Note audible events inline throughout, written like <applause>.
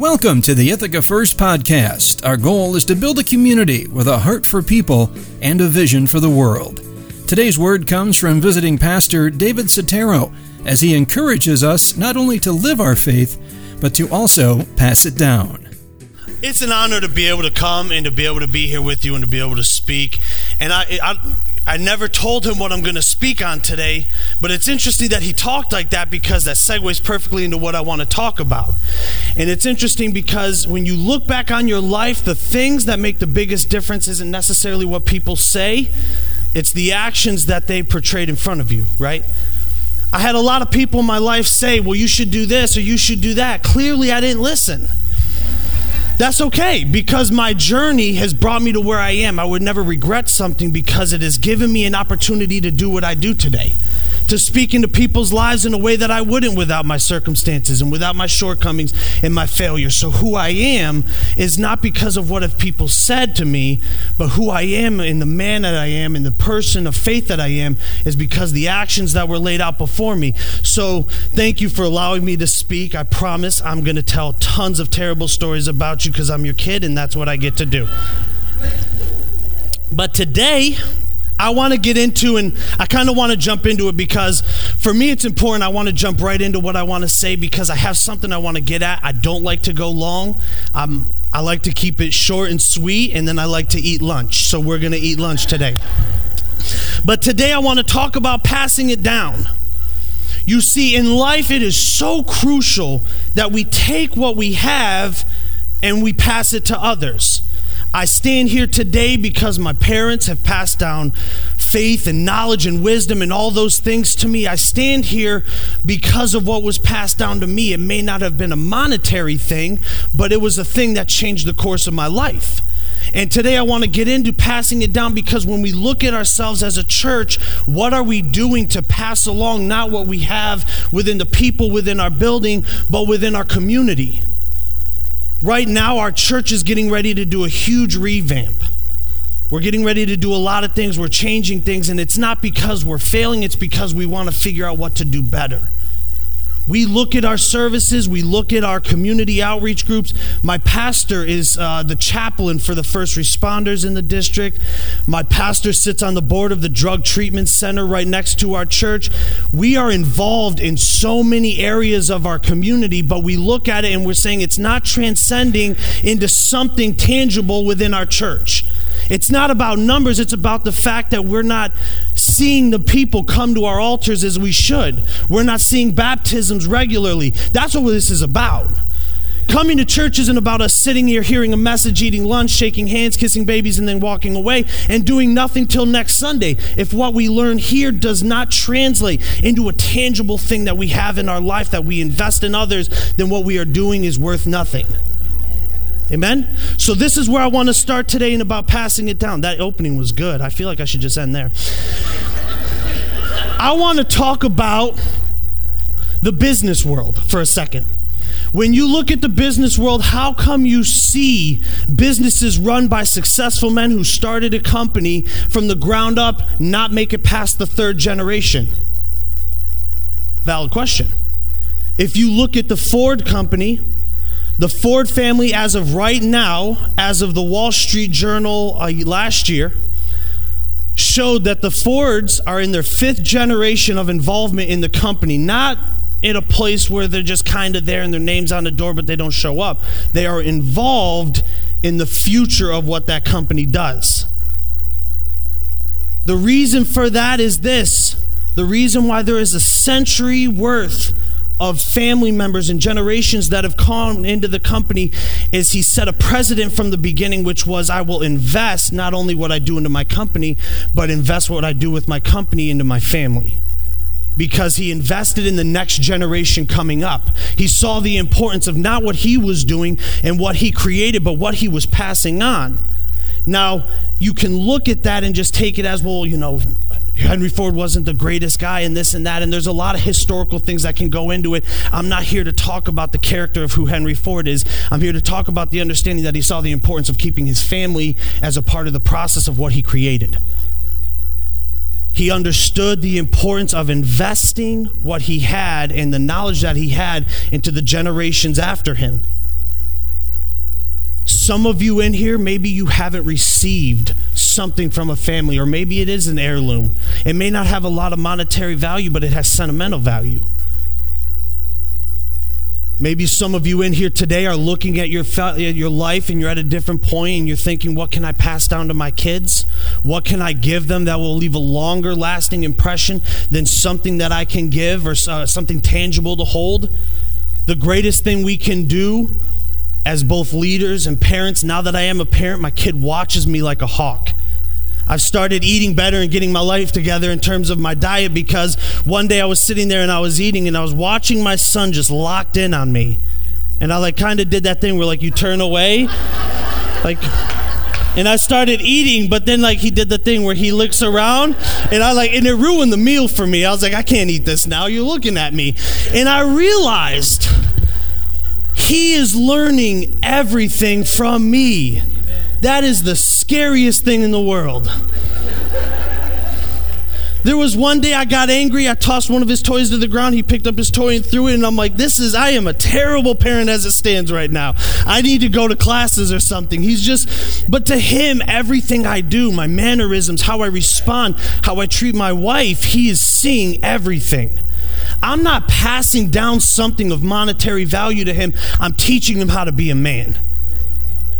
Welcome to the Ithaca First podcast. Our goal is to build a community with a heart for people and a vision for the world. Today's word comes from visiting pastor David Sotero as he encourages us not only to live our faith, but to also pass it down. It's an honor to be able to come and to be able to be here with you and to be able to speak. And I, I I never told him what I'm going to speak on today, but it's interesting that he talked like that because that segues perfectly into what I want to talk about. And it's interesting because when you look back on your life, the things that make the biggest difference isn't necessarily what people say, it's the actions that they portrayed in front of you, right? I had a lot of people in my life say, well, you should do this or you should do that. Clearly, I didn't listen. That's okay because my journey has brought me to where I am. I would never regret something because it has given me an opportunity to do what I do today to speak into people's lives in a way that I wouldn't without my circumstances and without my shortcomings and my failures. So, who I am is not because of what have people said to me, but who I am and the man that I am and the person of faith that I am is because the actions that were laid out before me. So, thank you for allowing me to speak. I promise I'm going to tell tons of terrible stories about you because I'm your kid and that's what I get to do. But today, I want to get into, and I kind of want to jump into it because for me it's important. I want to jump right into what I want to say because I have something I want to get at. I don't like to go long. Um, I like to keep it short and sweet, and then I like to eat lunch. So we're going to eat lunch today. But today I want to talk about passing it down. You see, in life, it is so crucial that we take what we have and we pass it to others. I stand here today because my parents have passed down faith and knowledge and wisdom and all those things to me. I stand here because of what was passed down to me. It may not have been a monetary thing, but it was a thing that changed the course of my life. And today I want to get into passing it down because when we look at ourselves as a church, what are we doing to pass along not what we have within the people within our building, but within our community? Right now, our church is getting ready to do a huge revamp. We're getting ready to do a lot of things. We're changing things, and it's not because we're failing, it's because we want to figure out what to do better. We look at our services, we look at our community outreach groups. My pastor is uh, the chaplain for the first responders in the district. My pastor sits on the board of the drug treatment center right next to our church. We are involved in so many areas of our community, but we look at it and we're saying it's not transcending into something tangible within our church. It's not about numbers, it's about the fact that we're not seeing the people come to our altars as we should. We're not seeing baptisms regularly. That's what this is about. Coming to church isn't about us sitting here hearing a message, eating lunch, shaking hands, kissing babies, and then walking away and doing nothing till next Sunday. If what we learn here does not translate into a tangible thing that we have in our life, that we invest in others, then what we are doing is worth nothing. Amen? So, this is where I want to start today and about passing it down. That opening was good. I feel like I should just end there. I want to talk about the business world for a second. When you look at the business world, how come you see businesses run by successful men who started a company from the ground up not make it past the third generation? Valid question. If you look at the Ford company, the Ford family, as of right now, as of the Wall Street Journal uh, last year, showed that the Fords are in their fifth generation of involvement in the company, not in a place where they're just kind of there and their name's on the door, but they don't show up. They are involved in the future of what that company does. The reason for that is this the reason why there is a century worth of family members and generations that have come into the company is he set a precedent from the beginning, which was I will invest not only what I do into my company, but invest what I do with my company into my family because he invested in the next generation coming up. He saw the importance of not what he was doing and what he created, but what he was passing on. Now, you can look at that and just take it as, well, you know, Henry Ford wasn't the greatest guy and this and that, and there's a lot of historical things that can go into it. I'm not here to talk about the character of who Henry Ford is. I'm here to talk about the understanding that he saw the importance of keeping his family as a part of the process of what he created. He understood the importance of investing what he had and the knowledge that he had into the generations after him. Some of you in here, maybe you haven't received something from a family, or maybe it is an heirloom. It may not have a lot of monetary value, but it has sentimental value. Maybe some of you in here today are looking at your, your life and you're at a different point and you're thinking, what can I pass down to my kids? What can I give them that will leave a longer lasting impression than something that I can give or uh, something tangible to hold? The greatest thing we can do as both leaders and parents, now that I am a parent, my kid watches me like a hawk. I've started eating better and getting my life together in terms of my diet because one day I was sitting there and I was eating and I was watching my son just locked in on me. And I like kind of did that thing where like you turn away. <laughs> like and I started eating, but then like he did the thing where he looks around and I like and it ruined the meal for me. I was like, I can't eat this now. You're looking at me. And I realized he is learning everything from me. That is the scariest thing in the world. There was one day I got angry. I tossed one of his toys to the ground. He picked up his toy and threw it. And I'm like, this is, I am a terrible parent as it stands right now. I need to go to classes or something. He's just, but to him, everything I do, my mannerisms, how I respond, how I treat my wife, he is seeing everything. I'm not passing down something of monetary value to him, I'm teaching him how to be a man.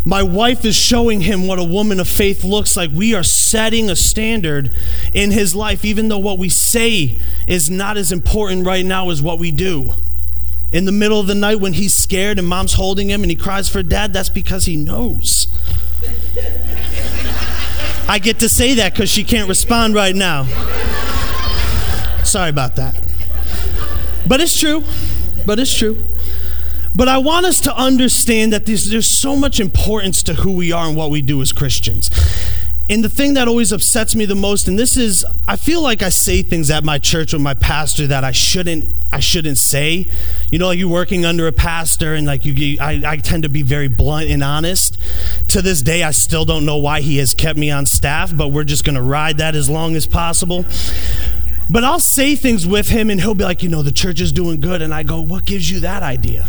My wife is showing him what a woman of faith looks like. We are setting a standard in his life, even though what we say is not as important right now as what we do. In the middle of the night when he's scared and mom's holding him and he cries for dad, that's because he knows. I get to say that because she can't respond right now. Sorry about that. But it's true. But it's true. But I want us to understand that there's, so much importance to who we are and what we do as Christians. And the thing that always upsets me the most, and this is, I feel like I say things at my church with my pastor that I shouldn't, I shouldn't say. You know, like you're working under a pastor, and like you, I, I tend to be very blunt and honest. To this day, I still don't know why he has kept me on staff, but we're just going to ride that as long as possible. But I'll say things with him, and he'll be like, you know, the church is doing good, and I go, what gives you that idea?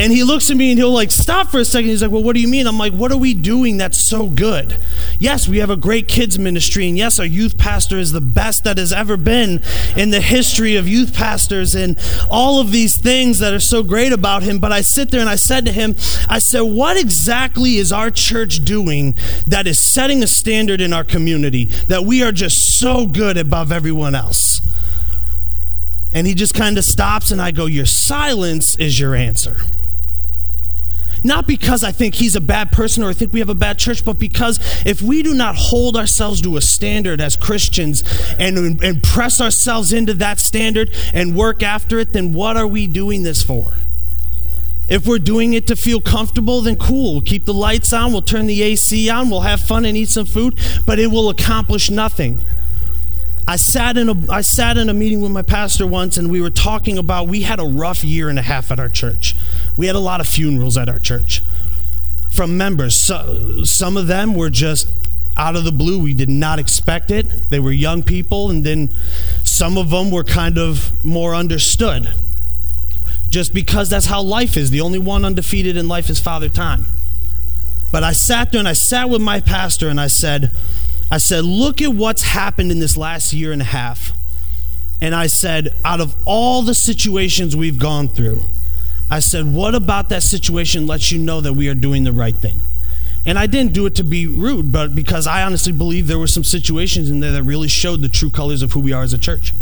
And he looks at me and he'll like stop for a second. He's like, Well, what do you mean? I'm like, What are we doing that's so good? Yes, we have a great kids ministry. And yes, our youth pastor is the best that has ever been in the history of youth pastors and all of these things that are so great about him. But I sit there and I said to him, I said, What exactly is our church doing that is setting a standard in our community that we are just so good above everyone else? And he just kind of stops, and I go, Your silence is your answer. Not because I think he's a bad person or I think we have a bad church, but because if we do not hold ourselves to a standard as Christians and, and press ourselves into that standard and work after it, then what are we doing this for? If we're doing it to feel comfortable, then cool. We'll keep the lights on, we'll turn the AC on, we'll have fun and eat some food, but it will accomplish nothing. I sat in a I sat in a meeting with my pastor once and we were talking about we had a rough year and a half at our church. We had a lot of funerals at our church from members. So, some of them were just out of the blue. We did not expect it. They were young people and then some of them were kind of more understood. Just because that's how life is. The only one undefeated in life is Father Time. But I sat there and I sat with my pastor and I said, I said, look at what's happened in this last year and a half. And I said, out of all the situations we've gone through, I said, what about that situation lets you know that we are doing the right thing? And I didn't do it to be rude, but because I honestly believe there were some situations in there that really showed the true colors of who we are as a church.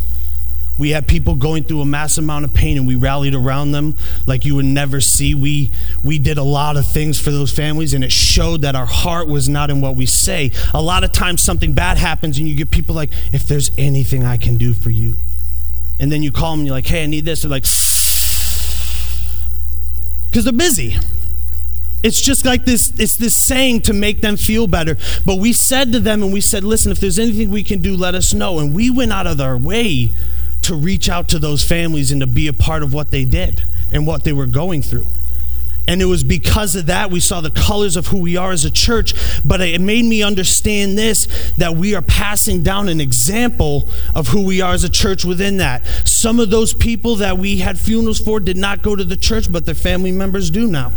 We had people going through a mass amount of pain and we rallied around them like you would never see. We, we did a lot of things for those families and it showed that our heart was not in what we say. A lot of times something bad happens and you get people like, if there's anything I can do for you. And then you call them and you're like, hey, I need this. They're like, because they're busy. It's just like this, it's this saying to make them feel better. But we said to them and we said, listen, if there's anything we can do, let us know. And we went out of our way to reach out to those families and to be a part of what they did and what they were going through. And it was because of that we saw the colors of who we are as a church. But it made me understand this that we are passing down an example of who we are as a church within that. Some of those people that we had funerals for did not go to the church, but their family members do now.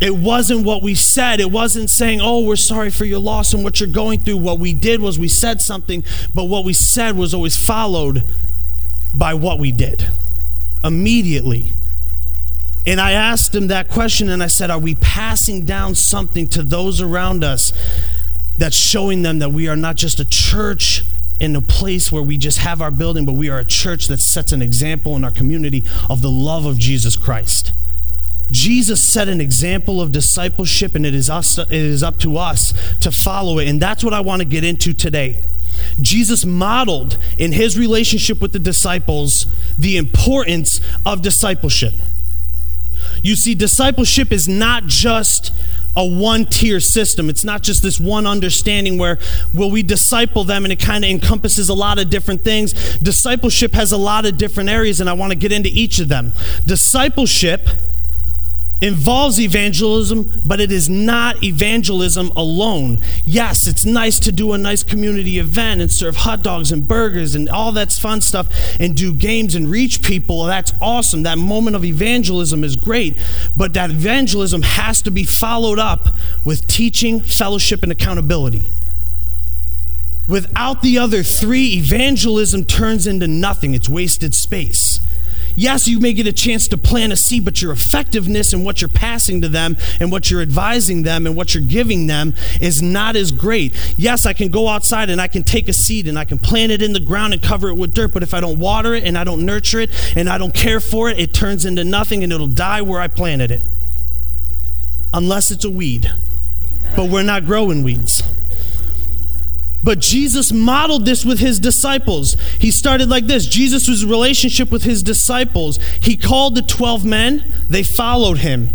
It wasn't what we said. It wasn't saying, oh, we're sorry for your loss and what you're going through. What we did was we said something, but what we said was always followed by what we did immediately. And I asked him that question and I said, Are we passing down something to those around us that's showing them that we are not just a church in a place where we just have our building, but we are a church that sets an example in our community of the love of Jesus Christ? Jesus set an example of discipleship, and it is, us, it is up to us to follow it. And that's what I want to get into today. Jesus modeled in his relationship with the disciples the importance of discipleship. You see, discipleship is not just a one tier system. It's not just this one understanding where will we disciple them and it kind of encompasses a lot of different things. Discipleship has a lot of different areas and I want to get into each of them. Discipleship involves evangelism, but it is not evangelism alone. Yes, it's nice to do a nice community event and serve hot dogs and burgers and all that fun stuff and do games and reach people. That's awesome. That moment of evangelism is great, but that evangelism has to be followed up with teaching, fellowship, and accountability. Without the other three, evangelism turns into nothing. It's wasted space. Yes, you may get a chance to plant a seed, but your effectiveness and what you're passing to them and what you're advising them and what you're giving them is not as great. Yes, I can go outside and I can take a seed and I can plant it in the ground and cover it with dirt, but if I don't water it and I don't nurture it and I don't care for it, it turns into nothing and it'll die where I planted it. Unless it's a weed. But we're not growing weeds. But Jesus modeled this with his disciples. He started like this Jesus was relationship with his disciples. He called the 12 men, they followed him.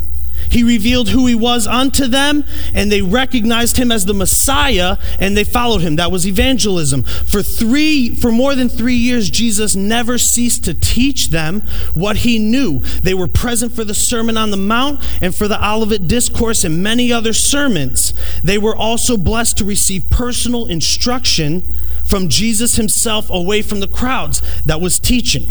He revealed who he was unto them, and they recognized him as the Messiah, and they followed him. That was evangelism. For three, for more than three years, Jesus never ceased to teach them what he knew. They were present for the Sermon on the Mount and for the Olivet Discourse and many other sermons. They were also blessed to receive personal instruction from Jesus himself away from the crowds that was teaching.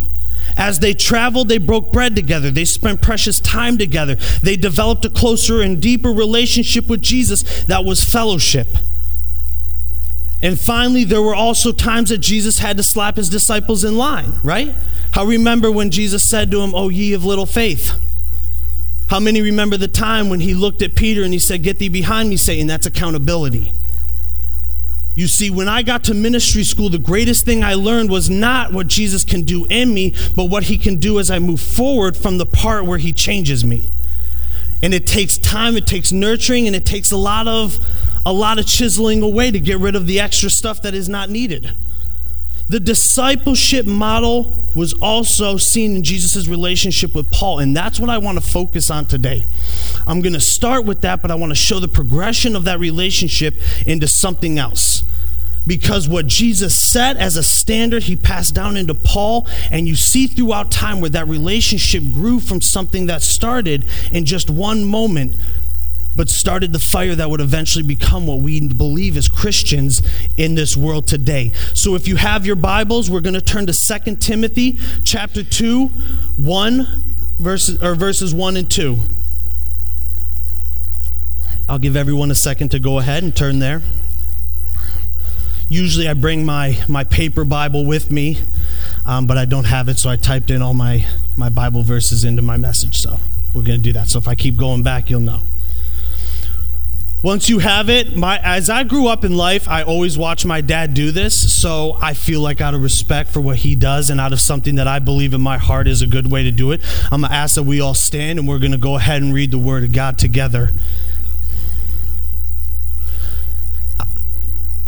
As they traveled, they broke bread together. They spent precious time together. They developed a closer and deeper relationship with Jesus that was fellowship. And finally, there were also times that Jesus had to slap his disciples in line, right? How remember when Jesus said to him, Oh, ye of little faith? How many remember the time when he looked at Peter and he said, Get thee behind me, Satan? That's accountability. You see, when I got to ministry school, the greatest thing I learned was not what Jesus can do in me, but what he can do as I move forward from the part where he changes me. And it takes time, it takes nurturing, and it takes a lot of a lot of chiseling away to get rid of the extra stuff that is not needed. The discipleship model was also seen in Jesus' relationship with Paul, and that's what I want to focus on today. I'm going to start with that, but I want to show the progression of that relationship into something else. Because what Jesus set as a standard, he passed down into Paul, and you see throughout time where that relationship grew from something that started in just one moment but started the fire that would eventually become what we believe as Christians in this world today. So if you have your Bibles, we're going to turn to 2 Timothy chapter 2, 1 verses or verses 1 and 2. I'll give everyone a second to go ahead and turn there. Usually I bring my, my paper Bible with me, um, but I don't have it, so I typed in all my, my Bible verses into my message. So we're going to do that. So if I keep going back, you'll know. Once you have it, my as I grew up in life, I always watched my dad do this. So I feel like out of respect for what he does and out of something that I believe in my heart is a good way to do it, I'm gonna ask that we all stand and we're gonna go ahead and read the Word of God together.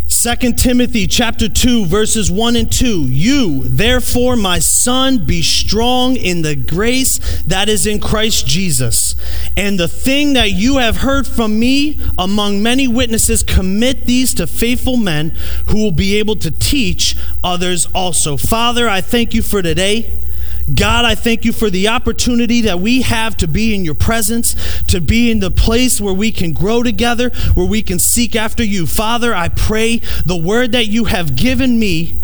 2 Timothy chapter 2 verses 1 and 2 You therefore my son be strong in the grace that is in Christ Jesus and the thing that you have heard from me among many witnesses commit these to faithful men who will be able to teach others also Father I thank you for today God, I thank you for the opportunity that we have to be in your presence, to be in the place where we can grow together, where we can seek after you. Father, I pray the word that you have given me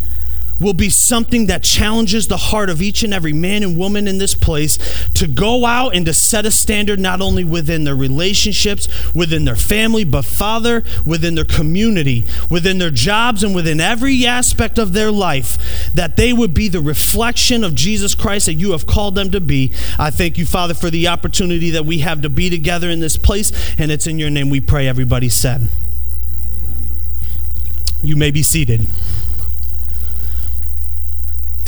will be something that challenges the heart of each and every man and woman in this place to go out and to set a standard not only within their relationships, within their family, but Father, within their community, within their jobs, and within every aspect of their life, that they would be the reflection of Jesus Christ that you have called them to be. I thank you, Father, for the opportunity that we have to be together in this place, and it's in your name we pray, everybody said. You may be seated.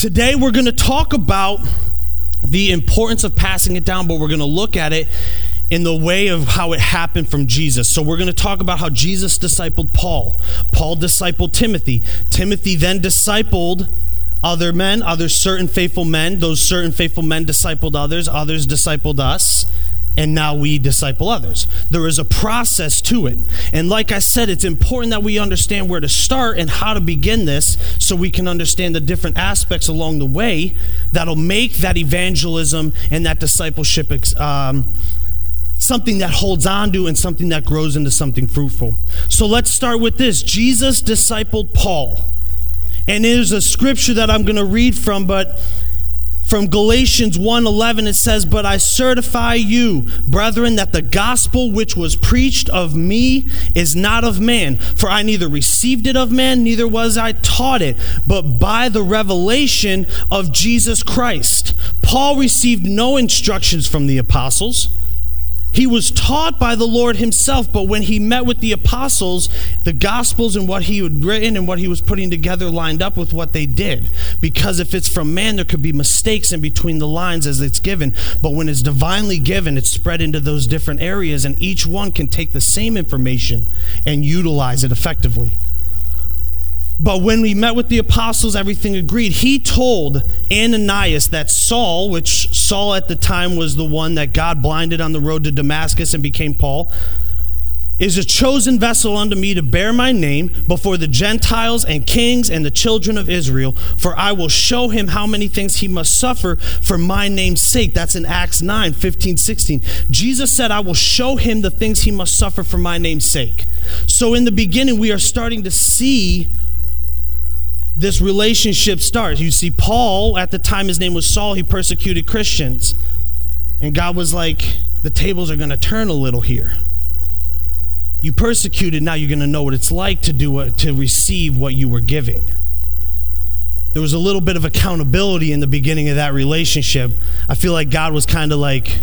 Today, we're going to talk about the importance of passing it down, but we're going to look at it in the way of how it happened from Jesus. So we're going to talk about how Jesus discipled Paul. Paul discipled Timothy. Timothy then discipled other men, other certain faithful men. Those certain faithful men discipled others, others discipled us and now we disciple others. There is a process to it. And like I said, it's important that we understand where to start and how to begin this so we can understand the different aspects along the way that'll make that evangelism and that discipleship um, something that holds on to and something that grows into something fruitful. So let's start with this Jesus discipled Paul. And there's a scripture that I'm going to read from, but from Galatians 1:11 it says, "But I certify you, brethren, that the gospel which was preached of me is not of man, for I neither received it of man, neither was I taught it, but by the revelation of Jesus Christ." Paul received no instructions from the apostles. He was taught by the Lord himself, but when he met with the apostles, the gospels and what he had written and what he was putting together lined up with what they did. Because if it's from man, there could be mistakes in between the lines as it's given. But when it's divinely given, it's spread into those different areas, and each one can take the same information and utilize it effectively. But when we met with the apostles, everything agreed. He told Ananias that Saul, which Saul at the time was the one that God blinded on the road to Damascus and became Paul, is a chosen vessel unto me to bear my name before the Gentiles and kings and the children of Israel. For I will show him how many things he must suffer for my name's sake. That's in Acts 9 15, 16. Jesus said, I will show him the things he must suffer for my name's sake. So in the beginning, we are starting to see this relationship starts. You see, Paul, at the time his name was Saul, he persecuted Christians. And God was like, the tables are going to turn a little here. You persecuted, now you're going to know what it's like to do what, to receive what you were giving. There was a little bit of accountability in the beginning of that relationship. I feel like God was kind of like,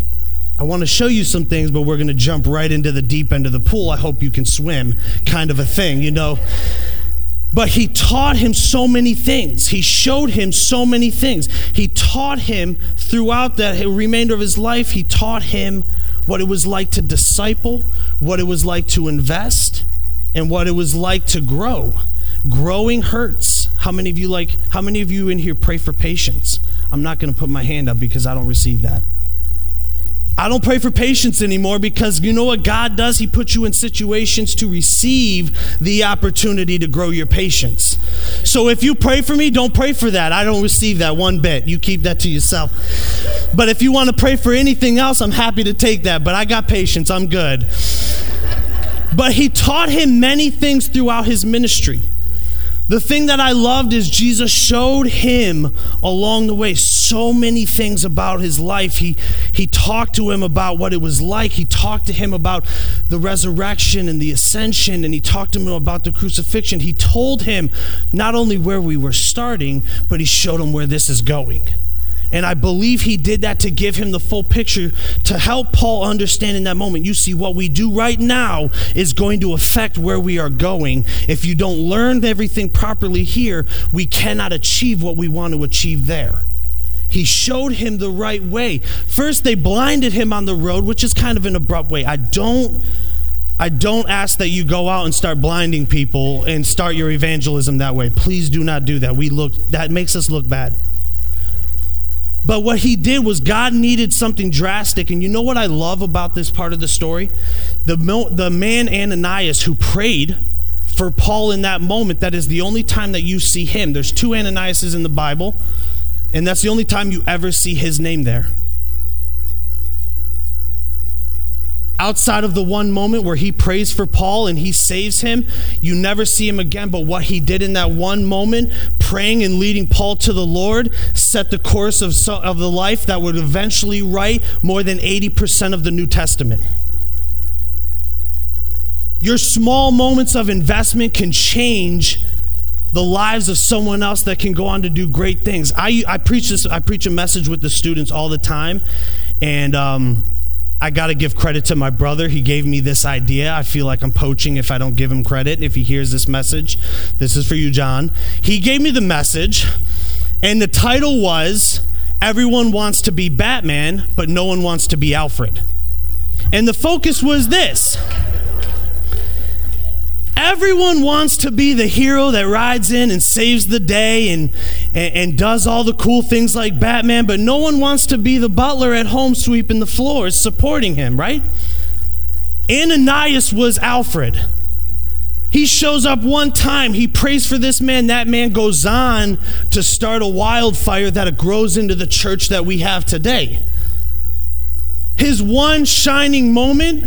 I want to show you some things, but we're going to jump right into the deep end of the pool. I hope you can swim, kind of a thing, you know. But he taught him so many things. He showed him so many things. He taught him throughout the remainder of his life, he taught him what it was like to disciple, what it was like to invest, and what it was like to grow. Growing hurts. How many of you like how many of you in here pray for patience? I'm not going to put my hand up because I don't receive that. I don't pray for patience anymore because you know what God does? He puts you in situations to receive the opportunity to grow your patience. So if you pray for me, don't pray for that. I don't receive that one bit. You keep that to yourself. But if you want to pray for anything else, I'm happy to take that. But I got patience. I'm good. But he taught him many things throughout his ministry. The thing that I loved is Jesus showed him along the way so many things about his life. He, he talked to him about what it was like. He talked to him about the resurrection and the ascension, and he talked to him about the crucifixion. He told him not only where we were starting, but he showed him where this is going. And I believe he did that to give him the full picture to help Paul understand in that moment. You see, what we do right now is going to affect where we are going. If you don't learn everything properly here, we cannot achieve what we want to achieve there. He showed him the right way. First, they blinded him on the road, which is kind of an abrupt way. I don't. I don't ask that you go out and start blinding people and start your evangelism that way. Please do not do that. We look that makes us look bad. But what he did was God needed something drastic. And you know what I love about this part of the story? The, the man Ananias who prayed for Paul in that moment, that is the only time that you see him. There's two Ananiases in the Bible, and that's the only time you ever see his name there. Outside of the one moment where he prays for Paul and he saves him, you never see him again. But what he did in that one moment, praying and leading Paul to the Lord, set the course of, of the life that would eventually write more than 80% of the New Testament. Your small moments of investment can change the lives of someone else that can go on to do great things. I, I preach this. I preach a message with the students all the time, and um, I got to give credit to my brother. He gave me this idea. I feel like I'm poaching if I don't give him credit. If he hears this message, this is for you, John. He gave me the message, and the title was "Everyone wants to be Batman, but no one wants to be Alfred." And the focus was this. Everyone wants to be the hero that rides in and saves the day and, and, and, does all the cool things like Batman, but no one wants to be the butler at home sweeping the floors supporting him, right? Ananias was Alfred. He shows up one time, he prays for this man. That man goes on to start a wildfire that grows into the church that we have today. His one shining moment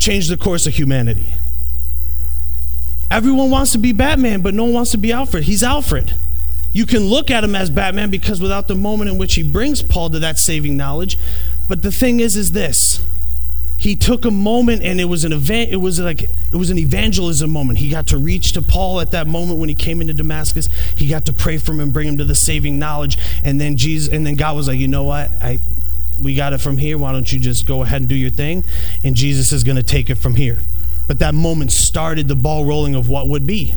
changed the course of humanity. Everyone wants to be Batman, but no one wants to be Alfred. He's Alfred. You can look at him as Batman because without the moment in which he brings Paul to that saving knowledge. But the thing is, is this. He took a moment and it was an event, it was like it was an evangelism moment. He got to reach to Paul at that moment when he came into Damascus. He got to pray for him and bring him to the saving knowledge. And then Jesus and then God was like, you know what? I we got it from here. Why don't you just go ahead and do your thing? And Jesus is going to take it from here. But that moment started the ball rolling of what would be.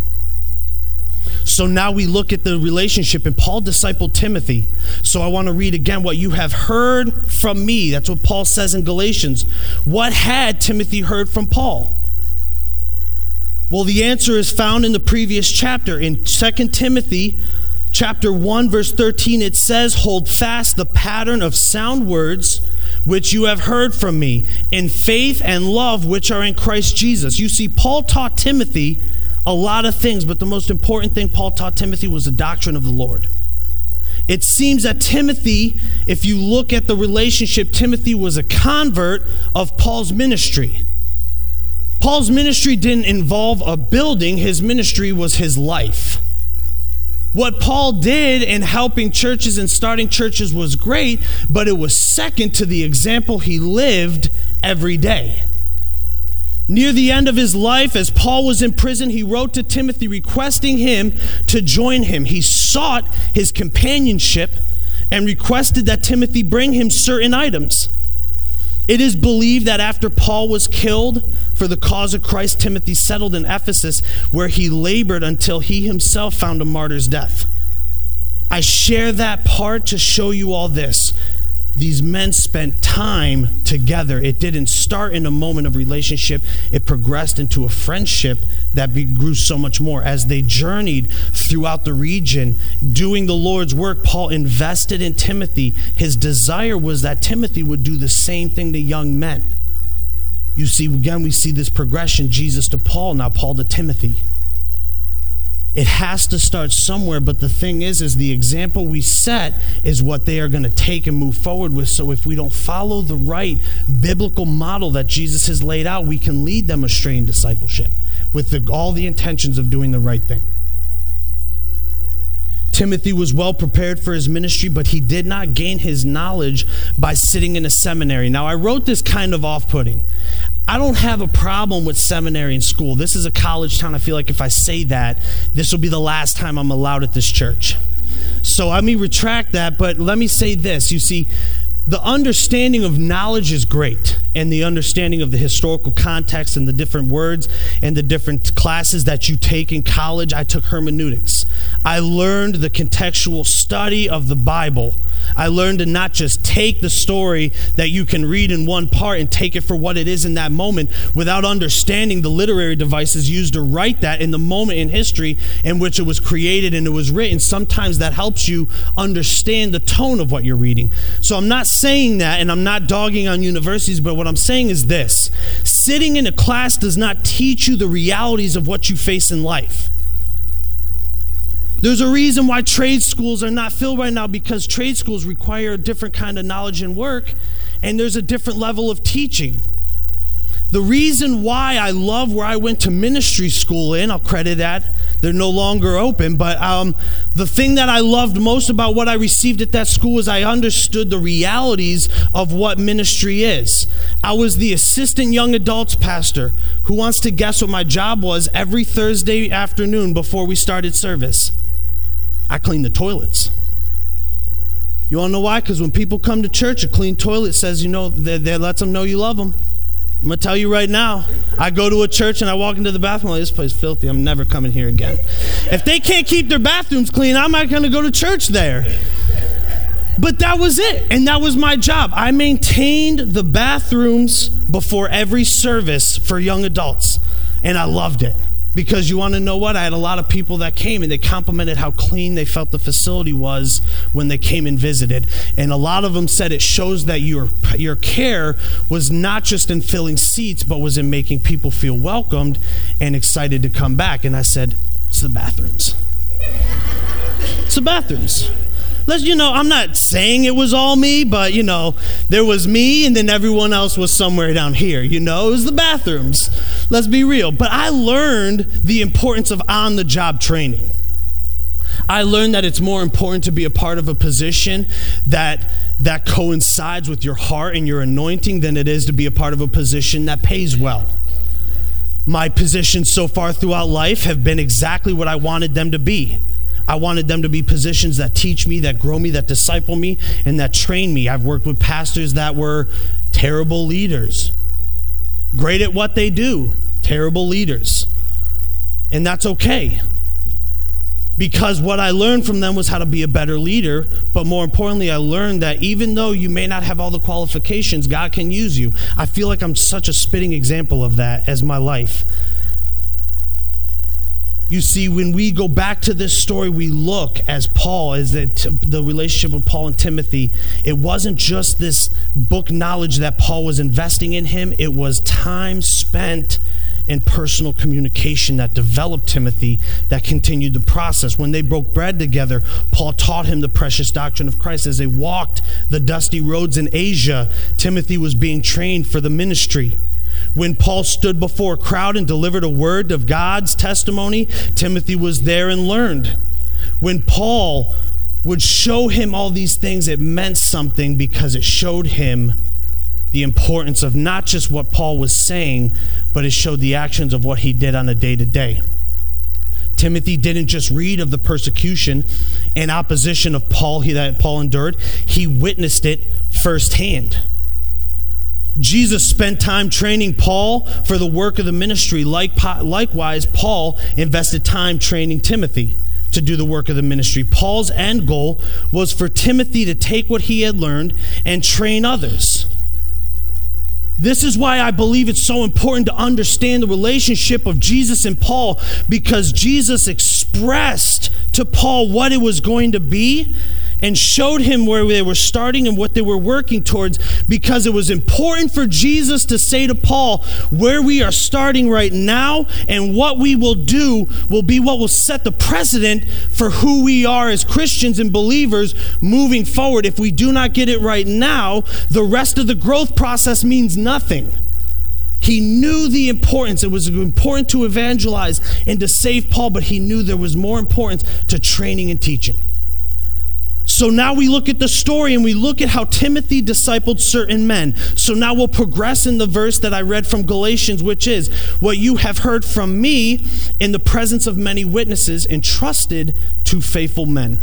So now we look at the relationship, and Paul discipled Timothy. So I want to read again what you have heard from me. That's what Paul says in Galatians. What had Timothy heard from Paul? Well, the answer is found in the previous chapter. In 2 Timothy chapter 1, verse 13, it says, Hold fast the pattern of sound words which you have heard from me, in faith and love which are in Christ Jesus. You see, Paul taught Timothy a lot of things, but the most important thing Paul taught Timothy was the doctrine of the Lord. It seems that Timothy, if you look at the relationship, Timothy was a convert of Paul's ministry. Paul's ministry didn't involve a building, his ministry was his life. What Paul did in helping churches and starting churches was great, but it was second to the example he lived every day. Near the end of his life, as Paul was in prison, he wrote to Timothy requesting him to join him. He sought his companionship and requested that Timothy bring him certain items. It is believed that after Paul was killed for the cause of Christ, Timothy settled in Ephesus, where he labored until he himself found a martyr's death. I share that part to show you all this these men spent time together. It didn't start in a moment of relationship, it progressed into a friendship that grew so much more. As they journeyed throughout the region doing the Lord's work, Paul invested in Timothy. His desire was that Timothy would do the same thing to young men. You see, again, we see this progression Jesus to Paul, now Paul to Timothy. It has to start somewhere, but the thing is, is the example we set is what they are going to take and move forward with. So if we don't follow the right biblical model that Jesus has laid out, we can lead them astray in discipleship with the, all the intentions of doing the right thing. Timothy was well prepared for his ministry, but he did not gain his knowledge by sitting in a seminary. Now, I wrote this kind of off putting. I don't have a problem with seminary and school. This is a college town. I feel like if I say that, this will be the last time I'm allowed at this church. So let me retract that, but let me say this. You see, the understanding of knowledge is great, and the understanding of the historical context and the different words and the different classes that you take in college. I took hermeneutics. I learned the contextual study of the Bible. I learned to not just take the story that you can read in one part and take it for what it is in that moment without understanding the literary devices used to write that in the moment in history in which it was created and it was written. Sometimes that helps you understand the tone of what you're reading. So I'm not saying that and I'm not dogging on universities, but what I'm saying is this sitting in a class does not teach you the realities of what you face in life. There's a reason why trade schools are not filled right now because trade schools require a different kind of knowledge and work, and there's a different level of teaching. The reason why I love where I went to ministry school in, I'll credit that. They're no longer open. But um, the thing that I loved most about what I received at that school is I understood the realities of what ministry is. I was the assistant young adults pastor. Who wants to guess what my job was every Thursday afternoon before we started service? I cleaned the toilets. You all know why? Because when people come to church, a clean toilet says, you know, that lets them know you love them. I'm to tell you right now. I go to a church and I walk into the bathroom, like, this place filthy. I'm never coming here again. If they can't keep their bathrooms clean, I'm not to go to church there. But that was it. And that was my job. I maintained the bathrooms before every service for young adults. And I loved it because you want to know what? I had a lot of people that came and they complimented how clean they felt the facility was when they came and visited. And a lot of them said it shows that your, your care was not just in filling seats, but was in making people feel welcomed and excited to come back. And I said, It's the bathrooms. <laughs> it's the bathrooms let's you know i'm not saying it was all me but you know there was me and then everyone else was somewhere down here you know it was the bathrooms let's be real but i learned the importance of on the job training I learned that it's more important to be a part of a position that that coincides with your heart and your anointing than it is to be a part of a position that pays well. My positions so far throughout life have been exactly what I wanted them to be. I wanted them to be positions that teach me, that grow me, that disciple me, and that train me. I've worked with pastors that were terrible leaders, great at what they do, terrible leaders. And that's okay. Because what I learned from them was how to be a better leader, but more importantly, I learned that even though you may not have all the qualifications, God can use you. I feel like I'm such a spitting example of that as my life. You see, when we go back to this story, we look as Paul, as the, the relationship with Paul and Timothy. It wasn't just this book knowledge that Paul was investing in him, it was time spent in personal communication that developed Timothy, that continued the process. When they broke bread together, Paul taught him the precious doctrine of Christ. As they walked the dusty roads in Asia, Timothy was being trained for the ministry. When Paul stood before a crowd and delivered a word of God's testimony, Timothy was there and learned. When Paul would show him all these things, it meant something because it showed him the importance of not just what Paul was saying, but it showed the actions of what he did on a day to day. Timothy didn't just read of the persecution and opposition of Paul that Paul endured, he witnessed it firsthand. Jesus spent time training Paul for the work of the ministry. Likewise, Paul invested time training Timothy to do the work of the ministry. Paul's end goal was for Timothy to take what he had learned and train others. This is why I believe it's so important to understand the relationship of Jesus and Paul because Jesus expressed to Paul what it was going to be and showed him where they were starting and what they were working towards because it was important for Jesus to say to Paul, where we are starting right now and what we will do will be what will set the precedent for who we are as Christians and believers moving forward. If we do not get it right now, the rest of the growth process means nothing. He knew the importance. It was important to evangelize and to save Paul, but he knew there was more importance to training and teaching. So now we look at the story and we look at how Timothy discipled certain men. So now we'll progress in the verse that I read from Galatians, which is what you have heard from me in the presence of many witnesses, entrusted to faithful men.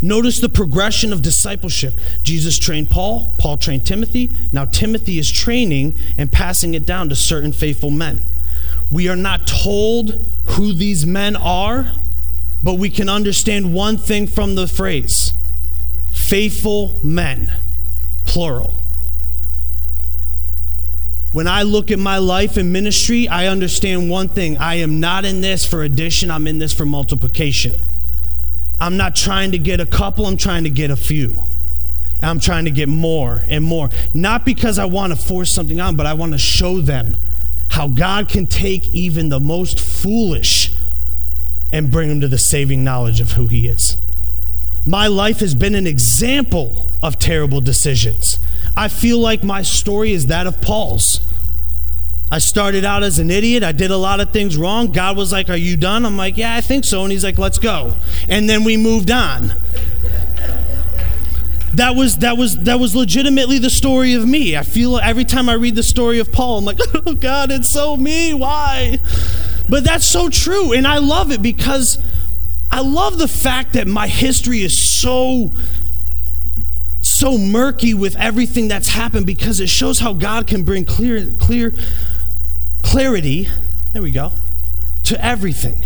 Notice the progression of discipleship. Jesus trained Paul, Paul trained Timothy. Now Timothy is training and passing it down to certain faithful men. We are not told who these men are but we can understand one thing from the phrase faithful men, plural. When I look at my life and ministry, I understand one thing. I am not in this for addition, I'm in this for multiplication. I'm not trying to get a couple, I'm trying to get a few. I'm trying to get more and more. Not because I want to force something on, but I want to show them how God can take even the most foolish and bring them to the saving knowledge of who He is. My life has been an example of terrible decisions. I feel like my story is that of Paul's. I started out as an idiot. I did a lot of things wrong. God was like, Are you done? I'm like, Yeah, I think so. And He's like, Let's go. And then we moved on. That was that was that was legitimately the story of me. I feel every time I read the story of Paul, I'm like, <laughs> oh God, it's so me. Why? But that's so true, and I love it because I love the fact that my history is so so murky with everything that's happened because it shows how God can bring clear clear clarity, there we go, to everything.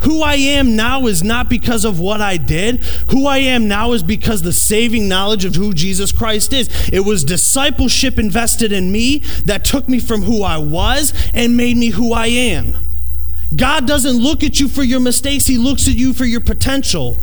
Who I am now is not because of what I did. Who I am now is because the saving knowledge of who Jesus Christ is. It was discipleship invested in me that took me from who I was and made me who I am. God doesn't look at you for your mistakes, He looks at you for your potential.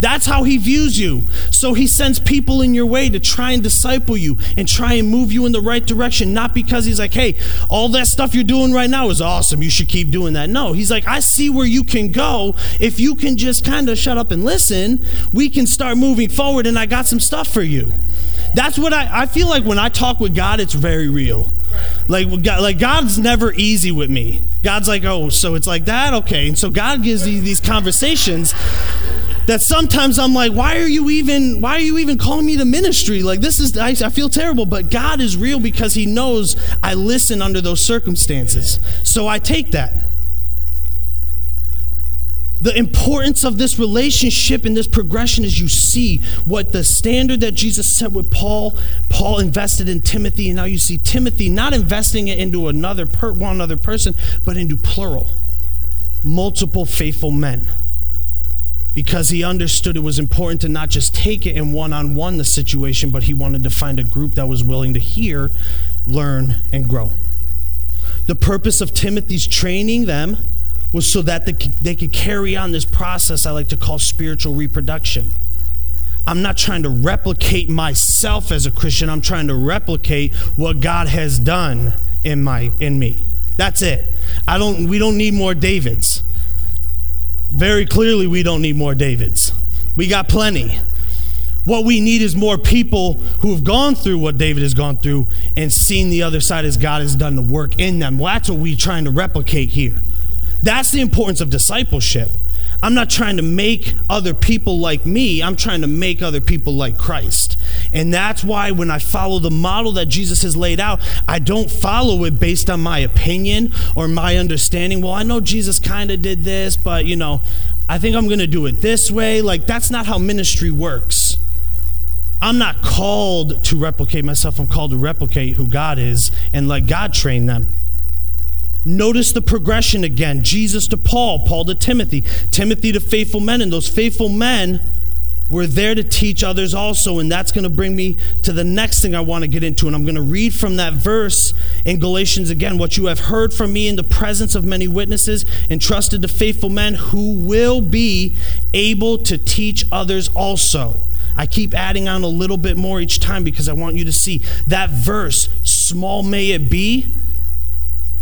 That's how he views you. So he sends people in your way to try and disciple you and try and move you in the right direction. Not because he's like, hey, all that stuff you're doing right now is awesome. You should keep doing that. No, he's like, I see where you can go. If you can just kind of shut up and listen, we can start moving forward, and I got some stuff for you. That's what I, I feel like when I talk with God, it's very real. Like, like God's never easy with me. God's like, oh, so it's like that? Okay. And so God gives you these conversations that sometimes I'm like, why are you even why are you even calling me to ministry? Like this is I, I, feel terrible, but God is real because he knows I listen under those circumstances. So I take that. The importance of this relationship and this progression is you see what the standard that Jesus set with Paul, Paul invested in Timothy, and now you see Timothy not investing it into another per, one other person, but into plural, multiple faithful men because he understood it was important to not just take it in one on one the situation, but he wanted to find a group that was willing to hear, learn, and grow. The purpose of Timothy's training them was so that they could carry on this process I like to call spiritual reproduction. I'm not trying to replicate myself as a Christian. I'm trying to replicate what God has done in my in me. That's it. I don't we don't need more Davids. Very clearly, we don't need more Davids. We got plenty. What we need is more people who have gone through what David has gone through and seen the other side as God has done the work in them. Well, that's what we're trying to replicate here. That's the importance of discipleship. I'm not trying to make other people like me, I'm trying to make other people like Christ. And that's why when I follow the model that Jesus has laid out, I don't follow it based on my opinion or my understanding. Well, I know Jesus kind of did this, but you know, I think I'm going to do it this way. Like, that's not how ministry works. I'm not called to replicate myself, I'm called to replicate who God is and let God train them. Notice the progression again Jesus to Paul, Paul to Timothy, Timothy to faithful men, and those faithful men were there to teach others also. And that's going to bring me to the next thing I want to get into. And I'm going to read from that verse in Galatians again what you have heard from me in the presence of many witnesses, entrusted to faithful men who will be able to teach others also. I keep adding on a little bit more each time because I want you to see that verse, small may it be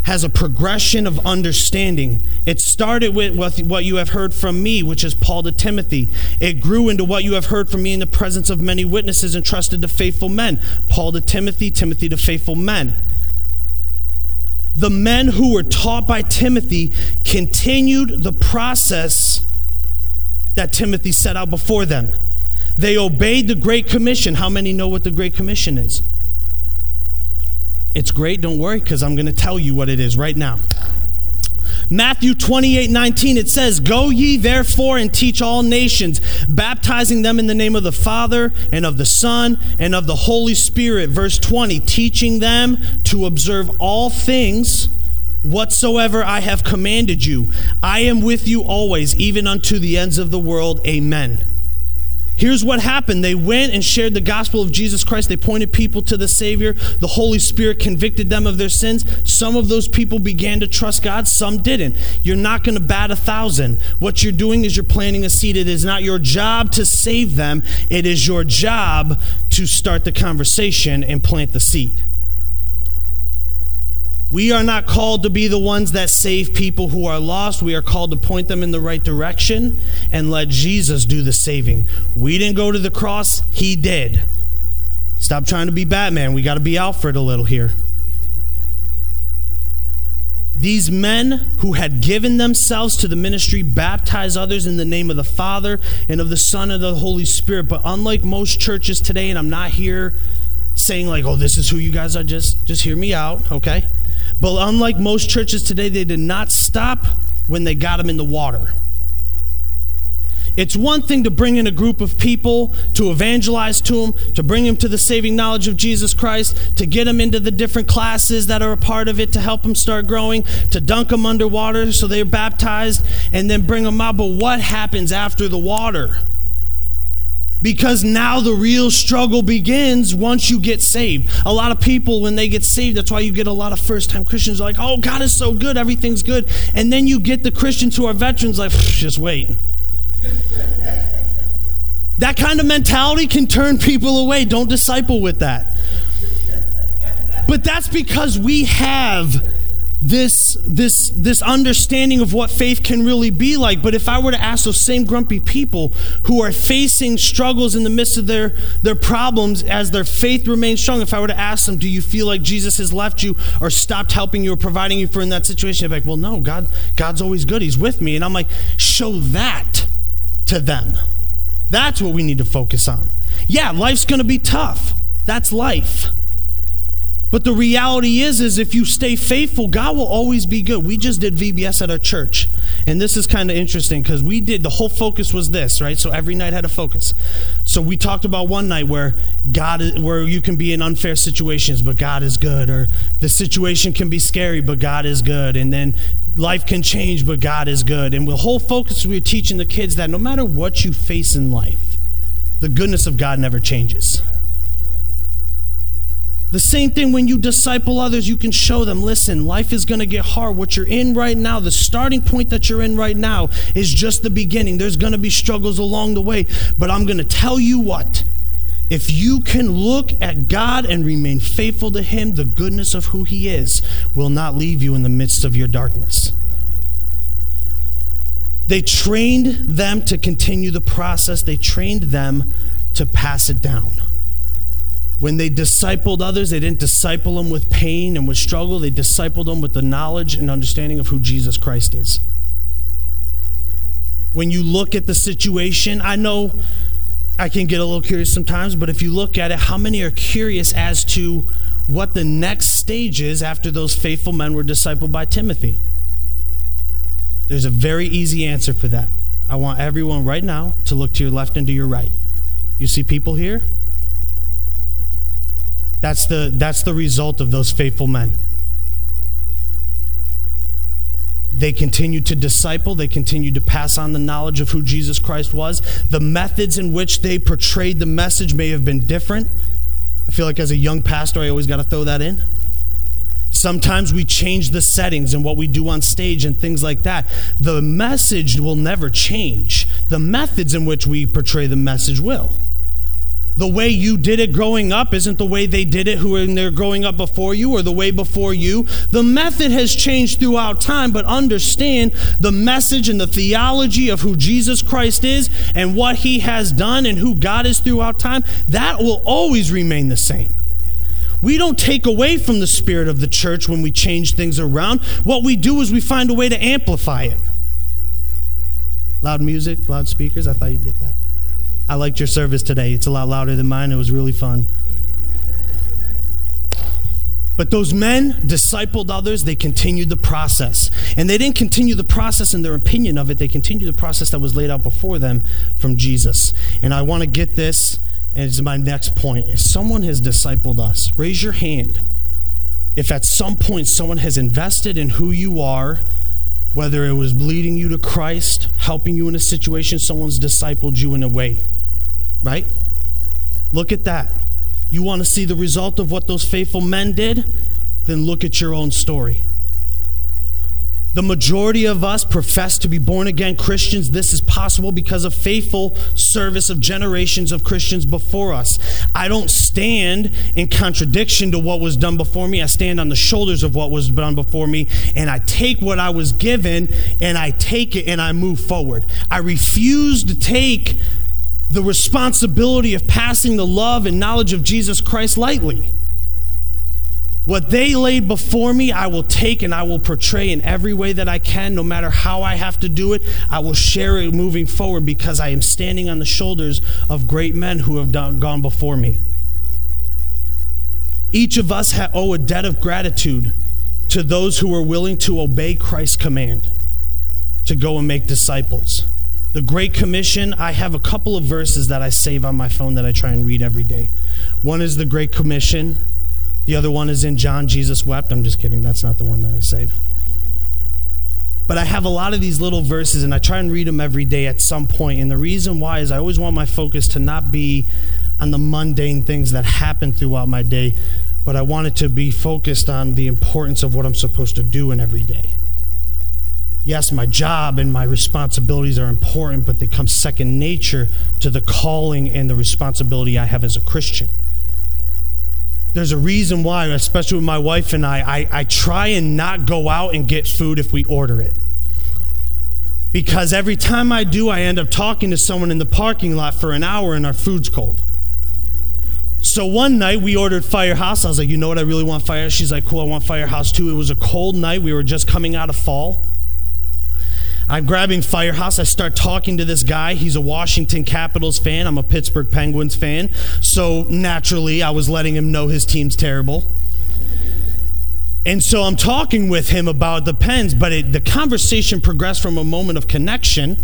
has a progression of understanding. It started with what you have heard from me, which is Paul to Timothy. It grew into what you have heard from me in the presence of many witnesses entrusted to faithful men. Paul to Timothy, Timothy to faithful men. The men who were taught by Timothy continued the process that Timothy set out before them. They obeyed the Great Commission. How many know what the Great Commission is? It's great, don't worry, because I'm going to tell you what it is right now. Matthew 28 19, it says, Go ye therefore and teach all nations, baptizing them in the name of the Father and of the Son and of the Holy Spirit. Verse 20, teaching them to observe all things whatsoever I have commanded you. I am with you always, even unto the ends of the world. Amen. Here's what happened. They went and shared the gospel of Jesus Christ. They pointed people to the Savior. The Holy Spirit convicted them of their sins. Some of those people began to trust God, some didn't. You're not going to bat a thousand. What you're doing is you're planting a seed. It is not your job to save them, it is your job to start the conversation and plant the seed. We are not called to be the ones that save people who are lost. We are called to point them in the right direction and let Jesus do the saving. We didn't go to the cross, He did. Stop trying to be Batman. We got to be Alfred a little here. These men who had given themselves to the ministry baptize others in the name of the Father and of the Son and of the Holy Spirit. But unlike most churches today, and I'm not here saying like, "Oh, this is who you guys are," just just hear me out, okay? But unlike most churches today, they did not stop when they got them in the water. It's one thing to bring in a group of people, to evangelize to them, to bring them to the saving knowledge of Jesus Christ, to get them into the different classes that are a part of it to help them start growing, to dunk them underwater so they're baptized, and then bring them out. But what happens after the water? Because now the real struggle begins once you get saved. A lot of people, when they get saved, that's why you get a lot of first time Christians like, oh, God is so good, everything's good. And then you get the Christians who are veterans like, just wait. <laughs> That kind of mentality can turn people away. Don't disciple with that. But that's because we have this, this, this understanding of what faith can really be like. But if I were to ask those same grumpy people who are facing struggles in the midst of their, their problems as their faith remains strong, if I were to ask them, Do you feel like Jesus has left you or stopped helping you or providing you for in that situation? I'd be like, Well, no, God, God's always good. He's with me. And I'm like, Show that to them. That's what we need to focus on. Yeah, life's going to be tough. That's life. But the reality is is if you stay faithful, God will always be good. We just did VBS at our church. And this is kind of interesting because we did the whole focus was this, right? So every night had a focus. So we talked about one night where God is, where you can be in unfair situations, but God is good or the situation can be scary, but God is good. And then life can change, but God is good. And the whole focus we were teaching the kids that no matter what you face in life, the goodness of God never changes. The same thing when you disciple others, you can show them listen, life is going to get hard. What you're in right now, the starting point that you're in right now, is just the beginning. There's going to be struggles along the way. But I'm going to tell you what if you can look at God and remain faithful to Him, the goodness of who He is will not leave you in the midst of your darkness. They trained them to continue the process, they trained them to pass it down. When they discipled others, they didn't disciple them with pain and with struggle. They discipled them with the knowledge and understanding of who Jesus Christ is. When you look at the situation, I know I can get a little curious sometimes, but if you look at it, how many are curious as to what the next stage is after those faithful men were discipled by Timothy? There's a very easy answer for that. I want everyone right now to look to your left and to your right. You see people here? That's the, that's the result of those faithful men. They continued to disciple, they continued to pass on the knowledge of who Jesus Christ was. The methods in which they portrayed the message may have been different. I feel like as a young pastor, I always got to throw that in. Sometimes we change the settings and what we do on stage and things like that. The message will never change. The methods in which we portray the message will the way you did it growing up isn't the way they did it who were in there growing up before you or the way before you. The method has changed throughout time, but understand the message and the theology of who Jesus Christ is and what he has done and who God is throughout time, that will always remain the same. We don't take away from the spirit of the church when we change things around. What we do is we find a way to amplify it. Loud music, loud speakers, I thought you'd get that. I liked your service today. It's a lot louder than mine. It was really fun. But those men discipled others, they continued the process. And they didn't continue the process in their opinion of it, they continued the process that was laid out before them from Jesus. And I want to get this, and it's my next point. If someone has discipled us, raise your hand. If at some point someone has invested in who you are, whether it was leading you to Christ, helping you in a situation, someone's discipled you in a way right? Look at that. You want to see the result of what those faithful men did? Then look at your own story. The majority of us profess to be born again Christians. This is possible because of faithful service of generations of Christians before us. I don't stand in contradiction to what was done before me. I stand on the shoulders of what was done before me, and I take what I was given and I take it and I move forward. I refuse to take the responsibility of passing the love and knowledge of Jesus Christ lightly. What they laid before me, I will take and I will portray in every way that I can, no matter how I have to do it. I will share it moving forward because I am standing on the shoulders of great men who have done, gone before me. Each of us owe a debt of gratitude to those who are willing to obey Christ's command to go and make disciples. The Great Commission, I have a couple of verses that I save on my phone that I try and read every day. One is the Great Commission, the other one is in John, Jesus wept. I'm just kidding. That's not the one that I save. But I have a lot of these little verses, and I try and read them every day at some point. And the reason why is I always want my focus to not be on the mundane things that happen throughout my day, but I want it to be focused on the importance of what I'm supposed to do in every day. Yes, my job and my responsibilities are important, but they come second nature to the calling and the responsibility I have as a Christian there's a reason why, especially with my wife and I, I, I try and not go out and get food if we order it. Because every time I do, I end up talking to someone in the parking lot for an hour and our food's cold. So one night we ordered Firehouse. I was like, you know what? I really want Firehouse. She's like, cool, I want Firehouse too. It was a cold night. We were just coming out of fall. I'm grabbing Firehouse. I start talking to this guy. He's a Washington Capitals fan. I'm a Pittsburgh Penguins fan. So naturally, I was letting him know his team's terrible. And so I'm talking with him about the Pens, but it, the conversation progressed from a moment of connection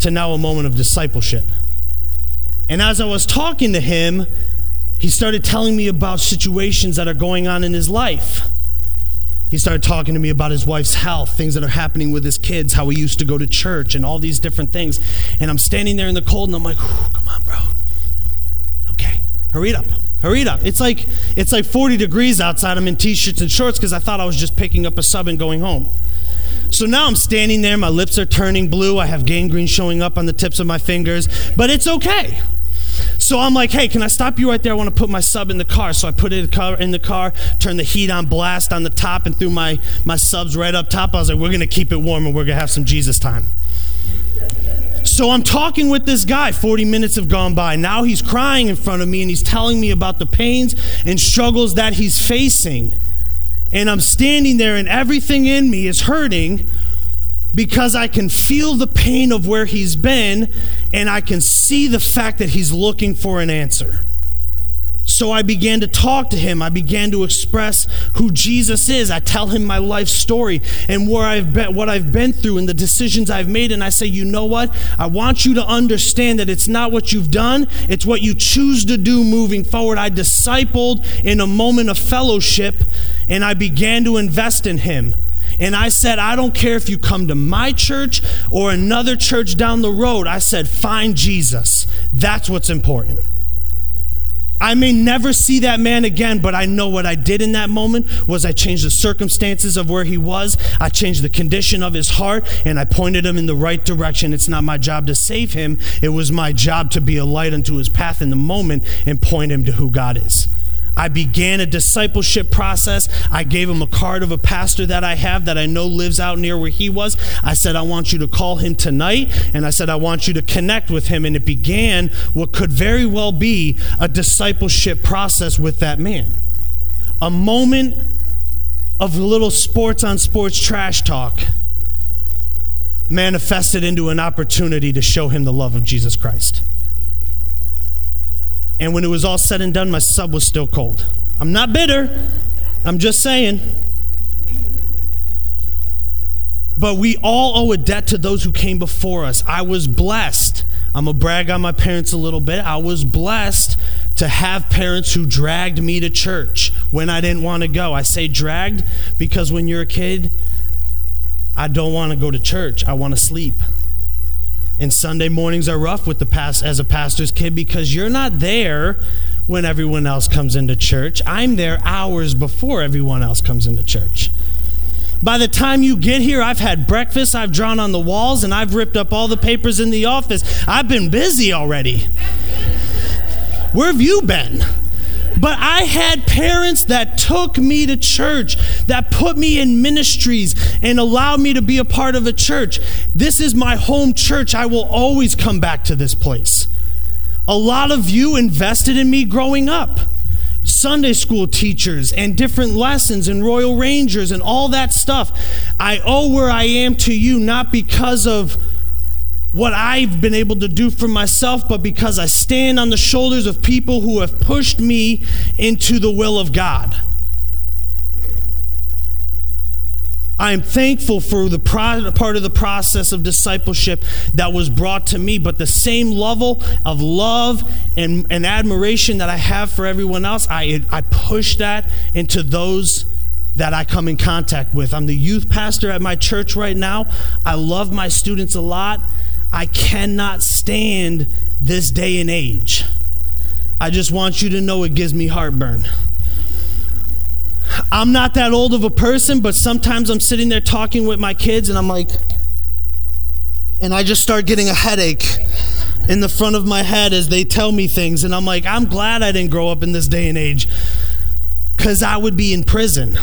to now a moment of discipleship. And as I was talking to him, he started telling me about situations that are going on in his life. He started talking to me about his wife's health, things that are happening with his kids, how he used to go to church, and all these different things. And I'm standing there in the cold, and I'm like, come on, bro. Okay, hurry up. Hurry up. It's like it's like 40 degrees outside. I'm in t-shirts and shorts because I thought I was just picking up a sub and going home. So now I'm standing there, my lips are turning blue, I have gangrene showing up on the tips of my fingers, but it's okay. So I'm like, hey, can I stop you right there? I want to put my sub in the car. So I put it in the car, turn the heat on blast on the top, and threw my, my subs right up top. I was like, we're going to keep it warm and we're going to have some Jesus time. So I'm talking with this guy. 40 minutes have gone by. Now he's crying in front of me and he's telling me about the pains and struggles that he's facing. And I'm standing there and everything in me is hurting because I can feel the pain of where he's been and I can see the fact that he's looking for an answer. So I began to talk to him. I began to express who Jesus is. I tell him my life story and where I've been, what I've been through and the decisions I've made. And I say, you know what? I want you to understand that it's not what you've done, it's what you choose to do moving forward. I discipled in a moment of fellowship and I began to invest in him. And I said, I don't care if you come to my church or another church down the road. I said, find Jesus. That's what's important. I may never see that man again, but I know what I did in that moment was I changed the circumstances of where he was. I changed the condition of his heart and I pointed him in the right direction. It's not my job to save him. It was my job to be a light unto his path in the moment and point him to who God is. I began a discipleship process. I gave him a card of a pastor that I have that I know lives out near where he was. I said, I want you to call him tonight. And I said, I want you to connect with him. And it began what could very well be a discipleship process with that man. A moment of little sports on sports trash talk manifested into an opportunity to show him the love of Jesus Christ. And when it was all said and done, my sub was still cold. I'm not bitter, I'm just saying. But we all owe a debt to those who came before us. I was blessed. I'm going to brag on my parents a little bit. I was blessed to have parents who dragged me to church when I didn't want to go. I say dragged because when you're a kid, I don't want to go to church. I want to sleep. And Sunday mornings are rough with the past as a pastor's kid because you're not there when everyone else comes into church. I'm there hours before everyone else comes into church. By the time you get here, I've had breakfast, I've drawn on the walls, and I've ripped up all the papers in the office. I've been busy already. Where have you been? But I had parents that took me to church, that put me in ministries and allowed me to be a part of a church. This is my home church. I will always come back to this place. A lot of you invested in me growing up. Sunday school teachers and different lessons and Royal Rangers and all that stuff. I owe where I am to you not because of what I've been able to do for myself, but because I stand on the shoulders of people who have pushed me into the will of God. I am thankful for the part of the process of discipleship that was brought to me, but the same level of love and, and admiration that I have for everyone else, I, I push that into those that I come in contact with. I'm the youth pastor at my church right now. I love my students a lot. I cannot stand this day and age. I just want you to know it gives me heartburn. I'm not that old of a person, but sometimes I'm sitting there talking with my kids and I'm like, and I just start getting a headache in the front of my head as they tell me things. And I'm like, I'm glad I didn't grow up in this day and age because I would be in prison.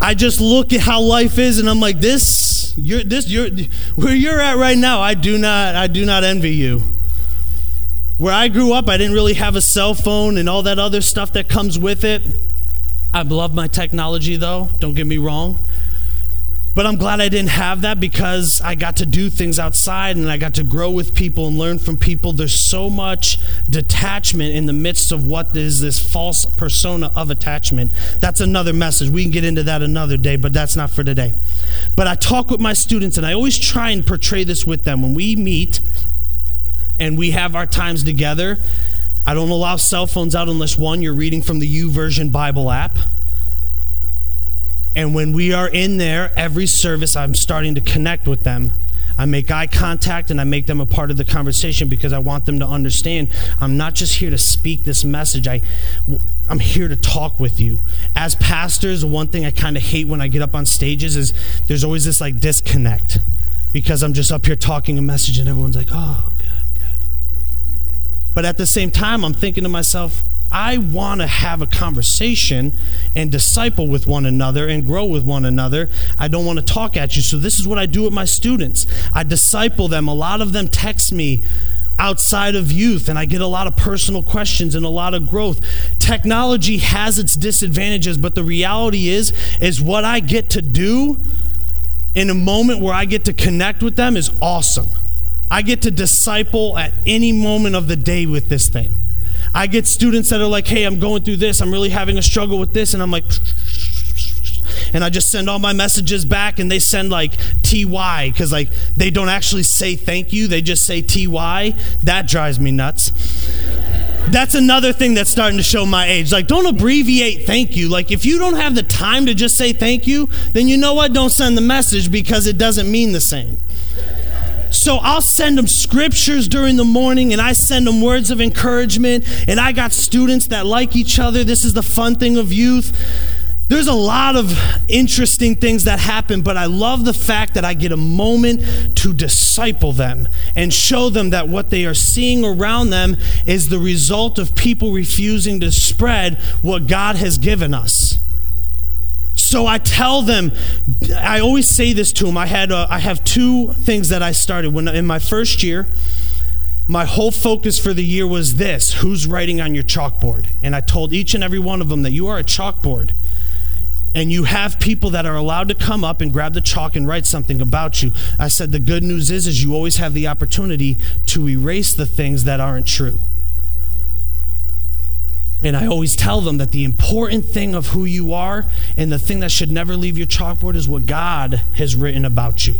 I just look at how life is and I'm like, this, you're, this, you're, where you're at right now, I do not, I do not envy you. Where I grew up, I didn't really have a cell phone and all that other stuff that comes with it. I love my technology, though, don't get me wrong. But I'm glad I didn't have that because I got to do things outside and I got to grow with people and learn from people. There's so much detachment in the midst of what is this false persona of attachment. That's another message. We can get into that another day, but that's not for today. But I talk with my students and I always try and portray this with them. When we meet, and we have our times together. I don't allow cell phones out unless one, you're reading from the YouVersion Bible app. And when we are in there, every service, I'm starting to connect with them. I make eye contact and I make them a part of the conversation because I want them to understand I'm not just here to speak this message. I, I'm here to talk with you. As pastors, one thing I kind of hate when I get up on stages is there's always this like disconnect because I'm just up here talking a message and everyone's like, oh, good, good. but at the same time, I'm thinking to myself, I want to have a conversation and disciple with one another and grow with one another. I don't want to talk at you. So, this is what I do with my students I disciple them. A lot of them text me outside of youth and I get a lot of personal questions and a lot of growth. Technology has its disadvantages, but the reality is is what I get to do in a moment where I get to connect with them is awesome. I get to disciple at any moment of the day with this thing. I get students that are like, hey, I'm going through this. I'm really having a struggle with this. And I'm like, and I just send all my messages back and they send like TY because like they don't actually say thank you. They just say TY. That drives me nuts. That's another thing that's starting to show my age. Like, don't abbreviate thank you. Like, if you don't have the time to just say thank you, then you know what? Don't send the message because it doesn't mean the same. So I'll send them scriptures during the morning and I send them words of encouragement. And I got students that like each other. This is the fun thing of youth. There's a lot of interesting things that happen, but I love the fact that I get a moment to disciple them and show them that what they are seeing around them is the result of people refusing to spread what God has given us. So I tell them, I always say this to them. I had, uh, I have two things that I started when in my first year. My whole focus for the year was this: who's writing on your chalkboard? And I told each and every one of them that you are a chalkboard, and you have people that are allowed to come up and grab the chalk and write something about you. I said the good news is, is you always have the opportunity to erase the things that aren't true. And I always tell them that the important thing of who you are and the thing that should never leave your chalkboard is what God has written about you.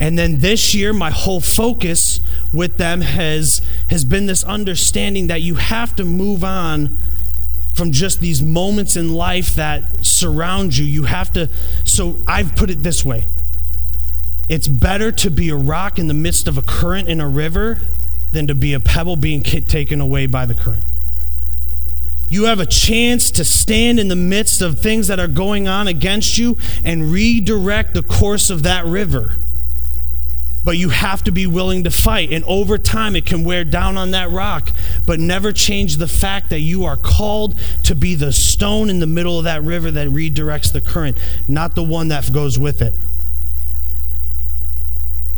And then this year, my whole focus with them has, has been this understanding that you have to move on from just these moments in life that surround you. You have to, so I've put it this way it's better to be a rock in the midst of a current in a river than to be a pebble being taken away by the current. You have a chance to stand in the midst of things that are going on against you and redirect the course of that river. But you have to be willing to fight. And over time, it can wear down on that rock, but never change the fact that you are called to be the stone in the middle of that river that redirects the current, not the one that goes with it.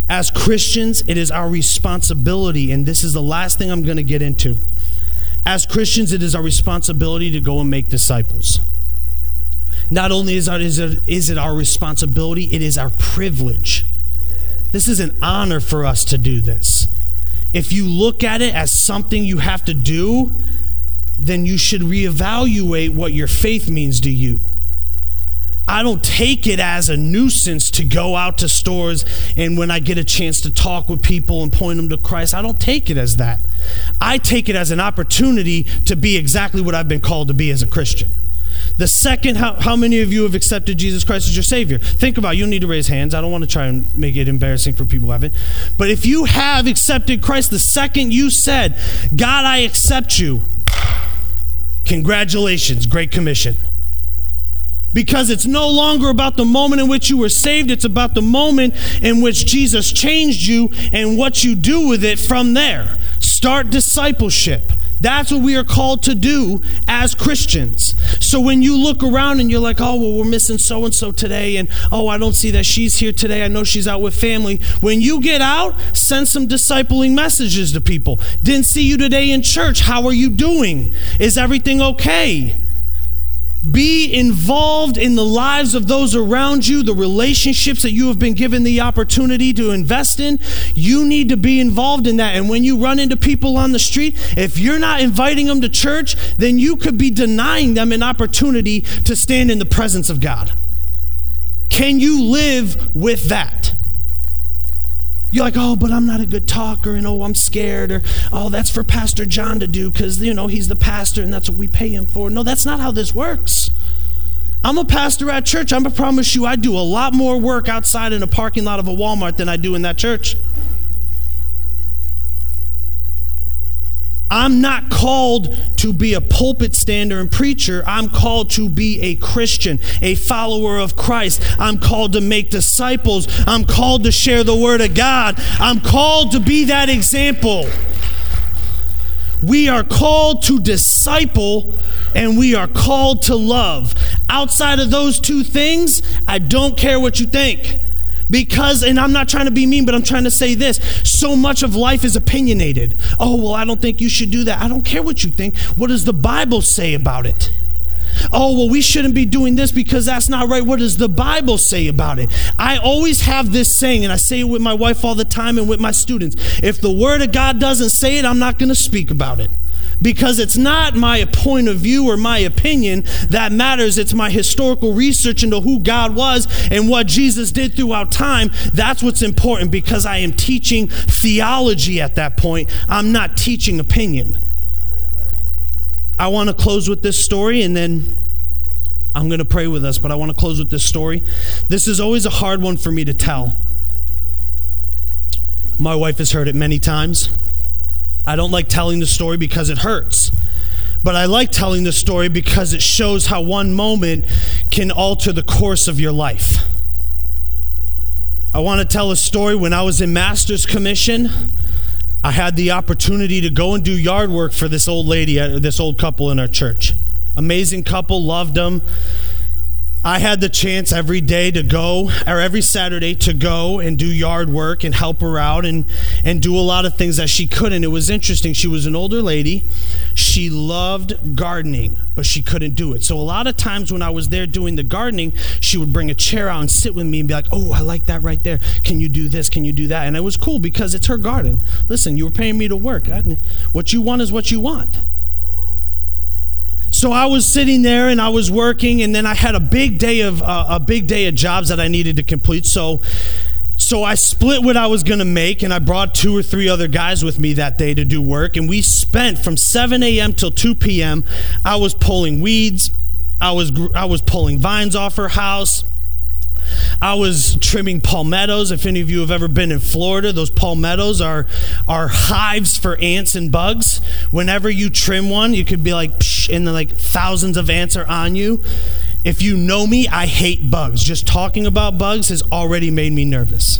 As Christians, it is our responsibility, and this is the last thing I'm going to get into As Christians, it is our responsibility to go and make disciples. Not only is, our, is, it, is it our responsibility, it is our privilege. This is an honor for us to do this. If you look at it as something you have to do, then you should reevaluate what your faith means to you. I don't take it as a nuisance to go out to stores and when I get a chance to talk with people and point them to Christ, I don't take it as that. I take it as an opportunity to be exactly what I've been called to be as a Christian. The second, how, how many of you have accepted Jesus Christ as your Savior? Think about it. You need to raise hands. I don't want to try and make it embarrassing for people who haven't. But if you have accepted Christ, the second you said, God, I accept you, congratulations, Great Commission because it's no longer about the moment in which you were saved, it's about the moment in which Jesus changed you and what you do with it from there. Start discipleship. That's what we are called to do as Christians. So when you look around and you're like, oh, well, we're missing so and so today, and oh, I don't see that she's here today. I know she's out with family. When you get out, send some discipling messages to people. Didn't see you today in church. How are you doing? Is everything okay? Be involved in the lives of those around you, the relationships that you have been given the opportunity to invest in. You need to be involved in that. And when you run into people on the street, if you're not inviting them to church, then you could be denying them an opportunity to stand in the presence of God. Can you live with that? You're like, oh, but I'm not a good talker, and oh, I'm scared, or oh, that's for Pastor John to do because, you know, he's the pastor and that's what we pay him for. No, that's not how this works. I'm a pastor at church. I'm going to promise you, I do a lot more work outside in a parking lot of a Walmart than I do in that church. I'm not called to be a pulpit stander and preacher. I'm called to be a Christian, a follower of Christ. I'm called to make disciples. I'm called to share the word of God. I'm called to be that example. We are called to disciple and we are called to love. Outside of those two things, I don't care what you think. Because, and I'm not trying to be mean, but I'm trying to say this so much of life is opinionated. Oh, well, I don't think you should do that. I don't care what you think. What does the Bible say about it? Oh, well, we shouldn't be doing this because that's not right. What does the Bible say about it? I always have this saying, and I say it with my wife all the time and with my students. If the Word of God doesn't say it, I'm not going to speak about it because it's not my point of view or my opinion that matters. It's my historical research into who God was and what Jesus did throughout time. That's what's important because I am teaching theology at that point. I'm not teaching opinion. I want to close with this story and then I'm going to pray with us, but I want to close with this story. This is always a hard one for me to tell. My wife has heard it many times. I don't like telling the story because it hurts. But I like telling the story because it shows how one moment can alter the course of your life. I want to tell a story when I was in master's commission. I had the opportunity to go and do yard work for this old lady, uh, this old couple in our church. Amazing couple, loved them. I had the chance every day to go, or every Saturday to go and do yard work and help her out and, and do a lot of things that she couldn't. It was interesting. She was an older lady. She loved gardening, but she couldn't do it. So, a lot of times when I was there doing the gardening, she would bring a chair out and sit with me and be like, Oh, I like that right there. Can you do this? Can you do that? And it was cool because it's her garden. Listen, you were paying me to work. What you want is what you want. So I was sitting there and I was working, and then I had a big day of uh, a big day of jobs that I needed to complete. So, so I split what I was going to make, and I brought two or three other guys with me that day to do work. And we spent from 7 a.m. till 2 p.m. I was pulling weeds, I was I was pulling vines off her house. I was trimming palmettos. If any of you have ever been in Florida, those palmettos are, are hives for ants and bugs. Whenever you trim one, you could be like, and the, like thousands of ants are on you. If you know me, I hate bugs. Just talking about bugs has already made me nervous.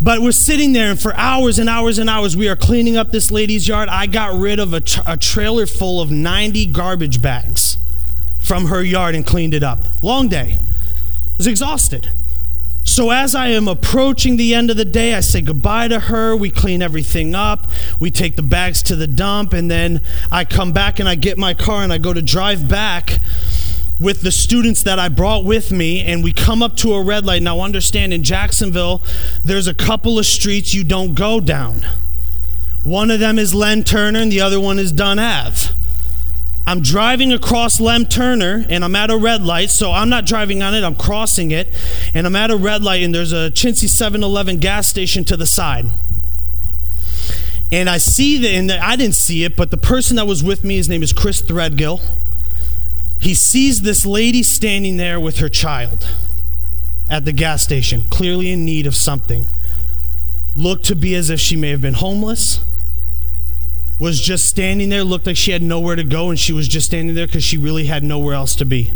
But we're sitting there, and for hours and hours and hours, we are cleaning up this lady's yard. I got rid of a, tra- a trailer full of 90 garbage bags from her yard and cleaned it up. Long day I was exhausted. So, as I am approaching the end of the day, I say goodbye to her. We clean everything up. We take the bags to the dump. And then I come back and I get my car and I go to drive back with the students that I brought with me. And we come up to a red light. Now, understand in Jacksonville, there's a couple of streets you don't go down. One of them is Lem Turner, and the other one is Dunn Ave. I'm driving across Lem Turner and I'm at a red light, so I'm not driving on it, I'm crossing it, and I'm at a red light and there's a Chintzy 7 Eleven gas station to the side. And I see the, and I didn't see it, but the person that was with me, his name is Chris Threadgill. He sees this lady standing there with her child at the gas station, clearly in need of something. Looked to be as if she may have been homeless was just standing there, looked like she had nowhere to go, and she was just standing there because she really had nowhere else to be.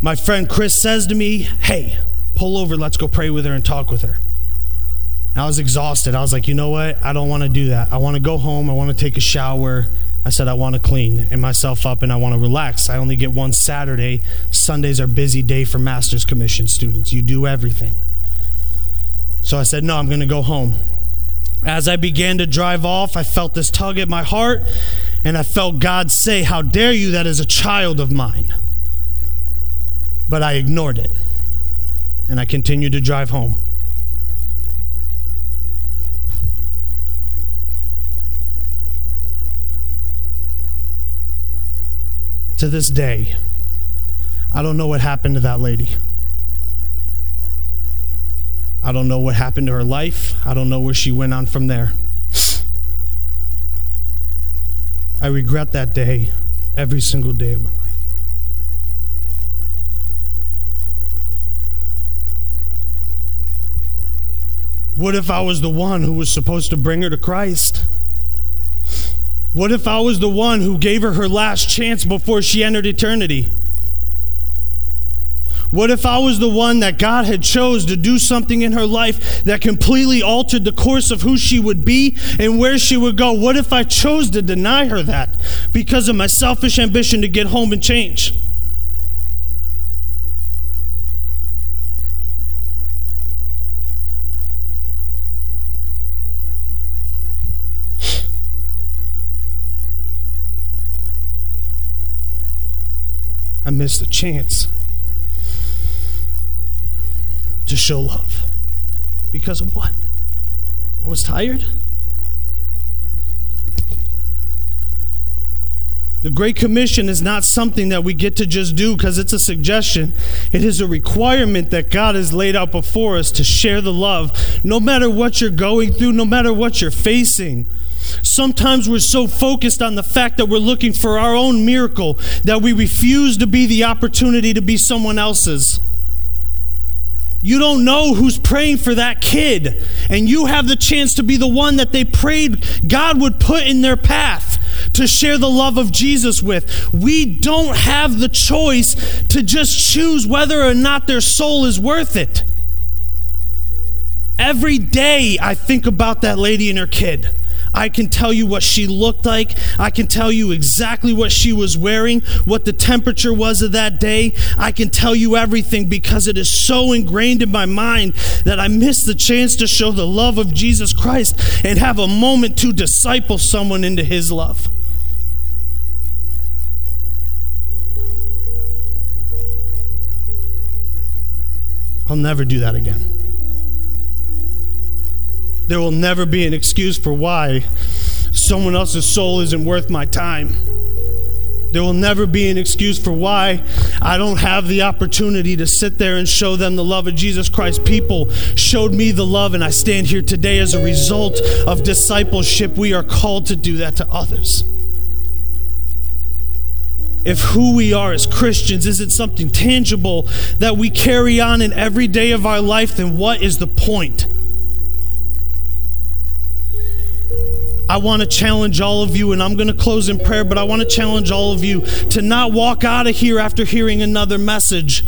My friend Chris says to me, Hey, pull over, let's go pray with her and talk with her. And I was exhausted. I was like, You know what? I don't want to do that. I want to go home. I want to take a shower. I said, I want to clean and myself up and I want to relax. I only get one Saturday. Sundays are busy day for Master's Commission students. You do everything. So I said, No, I'm going to go home. As I began to drive off, I felt this tug at my heart, and I felt God say, How dare you, that is a child of mine. But I ignored it, and I continued to drive home. To this day, I don't know what happened to that lady. I don't know what happened to her life. I don't know where she went on from there. I regret that day every single day of my life. What if I was the one who was supposed to bring her to Christ? What if I was the one who gave her her last chance before she entered eternity? What if I was the one that God had chose to do something in her life that completely altered the course of who she would be and where she would go? What if I chose to deny her that because of my selfish ambition to get home and change? I missed a chance to show love. Because of what? I was tired. The Great Commission is not something that we get to just do because it's a suggestion. It is a requirement that God has laid out before us to share the love, no matter what you're going through, no matter what you're facing. Sometimes we're so focused on the fact that we're looking for our own miracle that we refuse to be the opportunity to be someone else's. You don't know who's praying for that kid. And you have the chance to be the one that they prayed God would put in their path to share the love of Jesus with. We don't have the choice to just choose whether or not their soul is worth it. Every day I think about that lady and her kid. I can tell you what she looked like. I can tell you exactly what she was wearing, what the temperature was of that day. I can tell you everything because it is so ingrained in my mind that I miss the chance to show the love of Jesus Christ and have a moment to disciple someone into his love. I'll never do that again. There will never be an excuse for why someone else's soul isn't worth my time. There will never be an excuse for why I don't have the opportunity to sit there and show them the love of Jesus Christ. People showed me the love, and I stand here today as a result of discipleship. We are called to do that to others. If who we are as Christians isn't something tangible that we carry on in every day of our life, then what is the point? I want to challenge all of you, and I'm going to close in prayer, but I want to challenge all of you to not walk out of here after hearing another message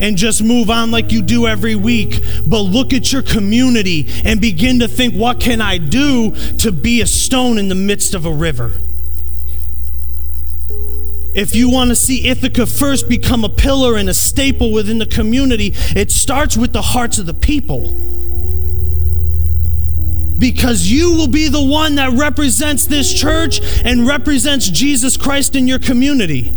and just move on like you do every week, but look at your community and begin to think, what can I do to be a stone in the midst of a river? If you want to see Ithaca first become a pillar and a staple within the community, it starts with the hearts of the people. Because you will be the one that represents this church and represents Jesus Christ in your community.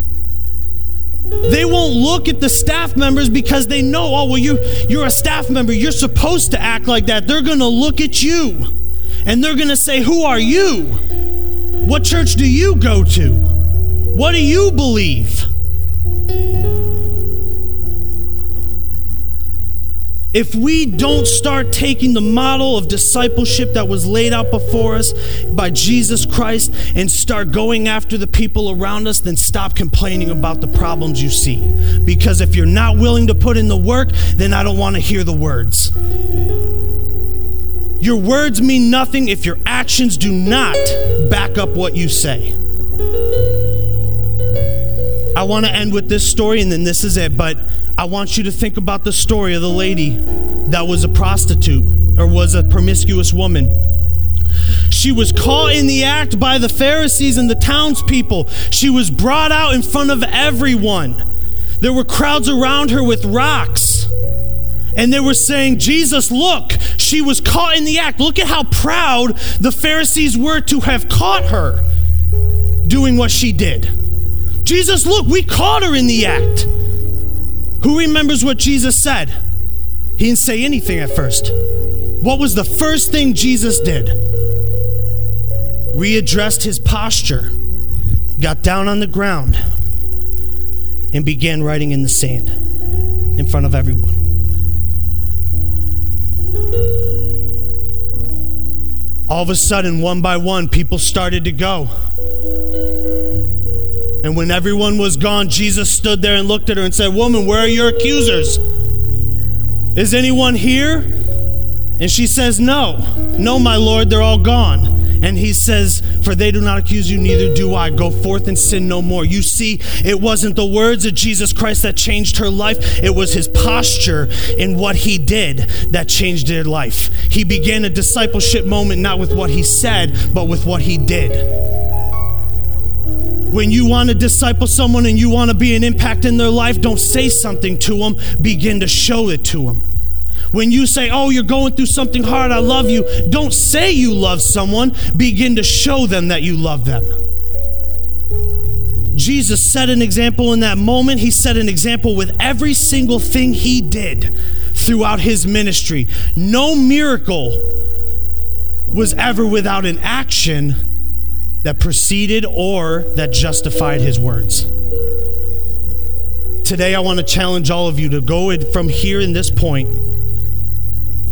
They won't look at the staff members because they know, oh, well, you, you're a staff member. You're supposed to act like that. They're going to look at you and they're going to say, Who are you? What church do you go to? What do you believe? If we don't start taking the model of discipleship that was laid out before us by Jesus Christ and start going after the people around us, then stop complaining about the problems you see. Because if you're not willing to put in the work, then I don't want to hear the words. Your words mean nothing if your actions do not back up what you say. I want to end with this story, and then this is it. But I want you to think about the story of the lady that was a prostitute or was a promiscuous woman. She was caught in the act by the Pharisees and the townspeople. She was brought out in front of everyone. There were crowds around her with rocks. And they were saying, Jesus, look, she was caught in the act. Look at how proud the Pharisees were to have caught her doing what she did. Jesus, look, we caught her in the act. Who remembers what Jesus said? He didn't say anything at first. What was the first thing Jesus did? Readdressed his posture, got down on the ground, and began writing in the sand in front of everyone. All of a sudden, one by one, people started to go. And when everyone was gone, Jesus stood there and looked at her and said, Woman, where are your accusers? Is anyone here? And she says, No, no, my Lord, they're all gone. And he says, For they do not accuse you, neither do I. Go forth and sin no more. You see, it wasn't the words of Jesus Christ that changed her life, it was his posture in what he did that changed her life. He began a discipleship moment not with what he said, but with what he did when you want to disciple someone and you want to be an impact in their life, don't say something to them, begin to show it to them. When you say, Oh, you're going through something hard, I love you, don't say you love someone, begin to show them that you love them. Jesus set an example in that moment. He set an example with every single thing he did throughout his ministry. No miracle was ever without an action that preceded or that justified his words. Today, I want to challenge all of you to go from here in this point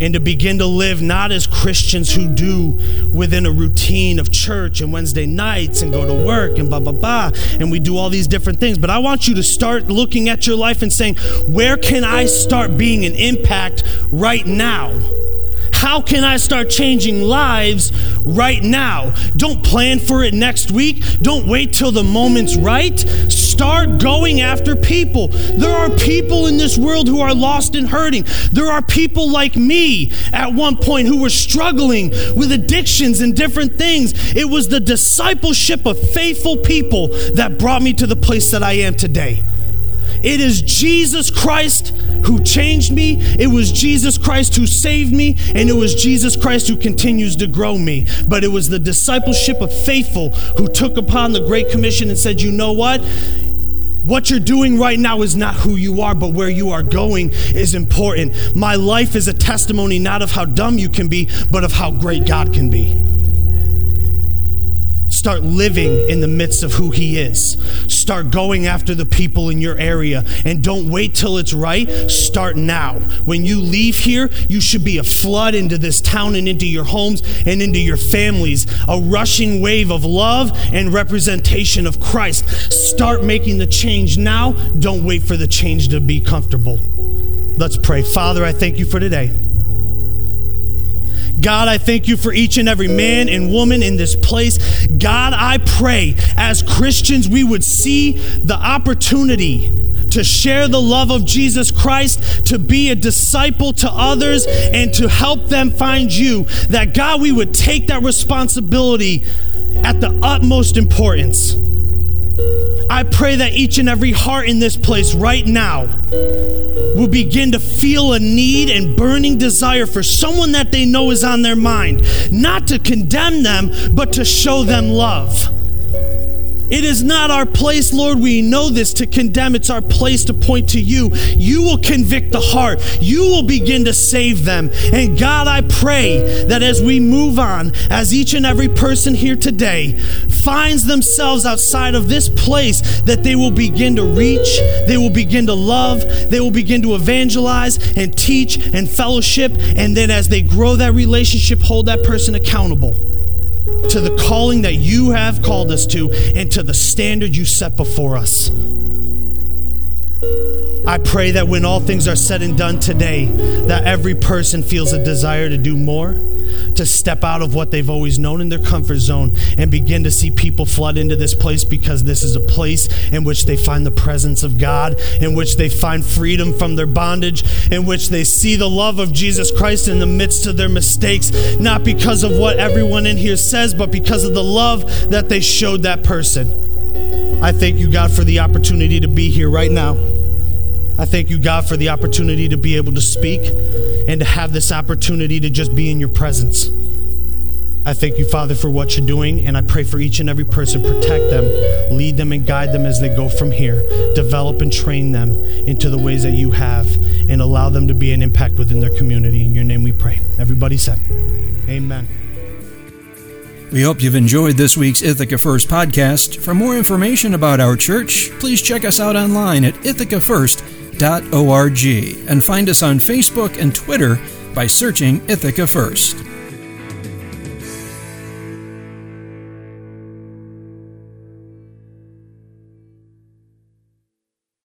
and to begin to live not as Christians who do within a routine of church and Wednesday nights and go to work and blah, blah, blah, and we do all these different things. But I want you to start looking at your life and saying, where can I start being an impact right now? How can I start changing lives right now? Don't plan for it next week. Don't wait till the moment's right. Start going after people. There are people in this world who are lost and hurting. There are people like me at one point who were struggling with addictions and different things. It was the discipleship of faithful people that brought me to the place that I am today. It is Jesus Christ who changed me, it was Jesus Christ who saved me, and it was Jesus Christ who continues to grow me. But it was the discipleship of faithful who took upon the Great Commission and said, You know what? What you're doing right now is not who you are, but where you are going is important. My life is a testimony not of how dumb you can be, but of how great God can be. Start living in the midst of who He is. Start going after the people in your area. And don't wait till it's right. Start now. When you leave here, you should be a flood into this town and into your homes and into your families. A rushing wave of love and representation of Christ. Start making the change now. Don't wait for the change to be comfortable. Let's pray. Father, I thank you for today. God, I thank you for each and every man and woman in this place. God, I pray as Christians we would see the opportunity to share the love of Jesus Christ, to be a disciple to others, and to help them find you. That God, we would take that responsibility at the utmost importance. I pray that each and every heart in this place right now will begin to feel a need and burning desire for someone that they know is on their mind, not to condemn them, but to show them love. It is not our place, Lord, we know this, to condemn. It's our place to point to you. You will convict the heart, you will begin to save them. And God, I pray that as we move on, as each and every person here today finds themselves outside of this place, that they will begin to reach, they will begin to love, they will begin to evangelize and teach and fellowship. And then as they grow that relationship, hold that person accountable to the calling that you have called us to and to the standard you set before us. I pray that when all things are said and done today, that every person feels a desire to do more, to step out of what they've always known in their comfort zone and begin to see people flood into this place because this is a place in which they find the presence of God, in which they find freedom from their bondage, in which they see the love of Jesus Christ in the midst of their mistakes, not because of what everyone in here says, but because of the love that they showed that person. I thank you, God, for the opportunity to be here right now. I thank you, God, for the opportunity to be able to speak and to have this opportunity to just be in your presence. I thank you, Father, for what you're doing, and I pray for each and every person. Protect them, lead them, and guide them as they go from here. Develop and train them into the ways that you have, and allow them to be an impact within their community. In your name we pray. Everybody said, Amen. We hope you've enjoyed this week's Ithaca First podcast. For more information about our church, please check us out online at ithacafirst.org and find us on Facebook and Twitter by searching Ithaca First.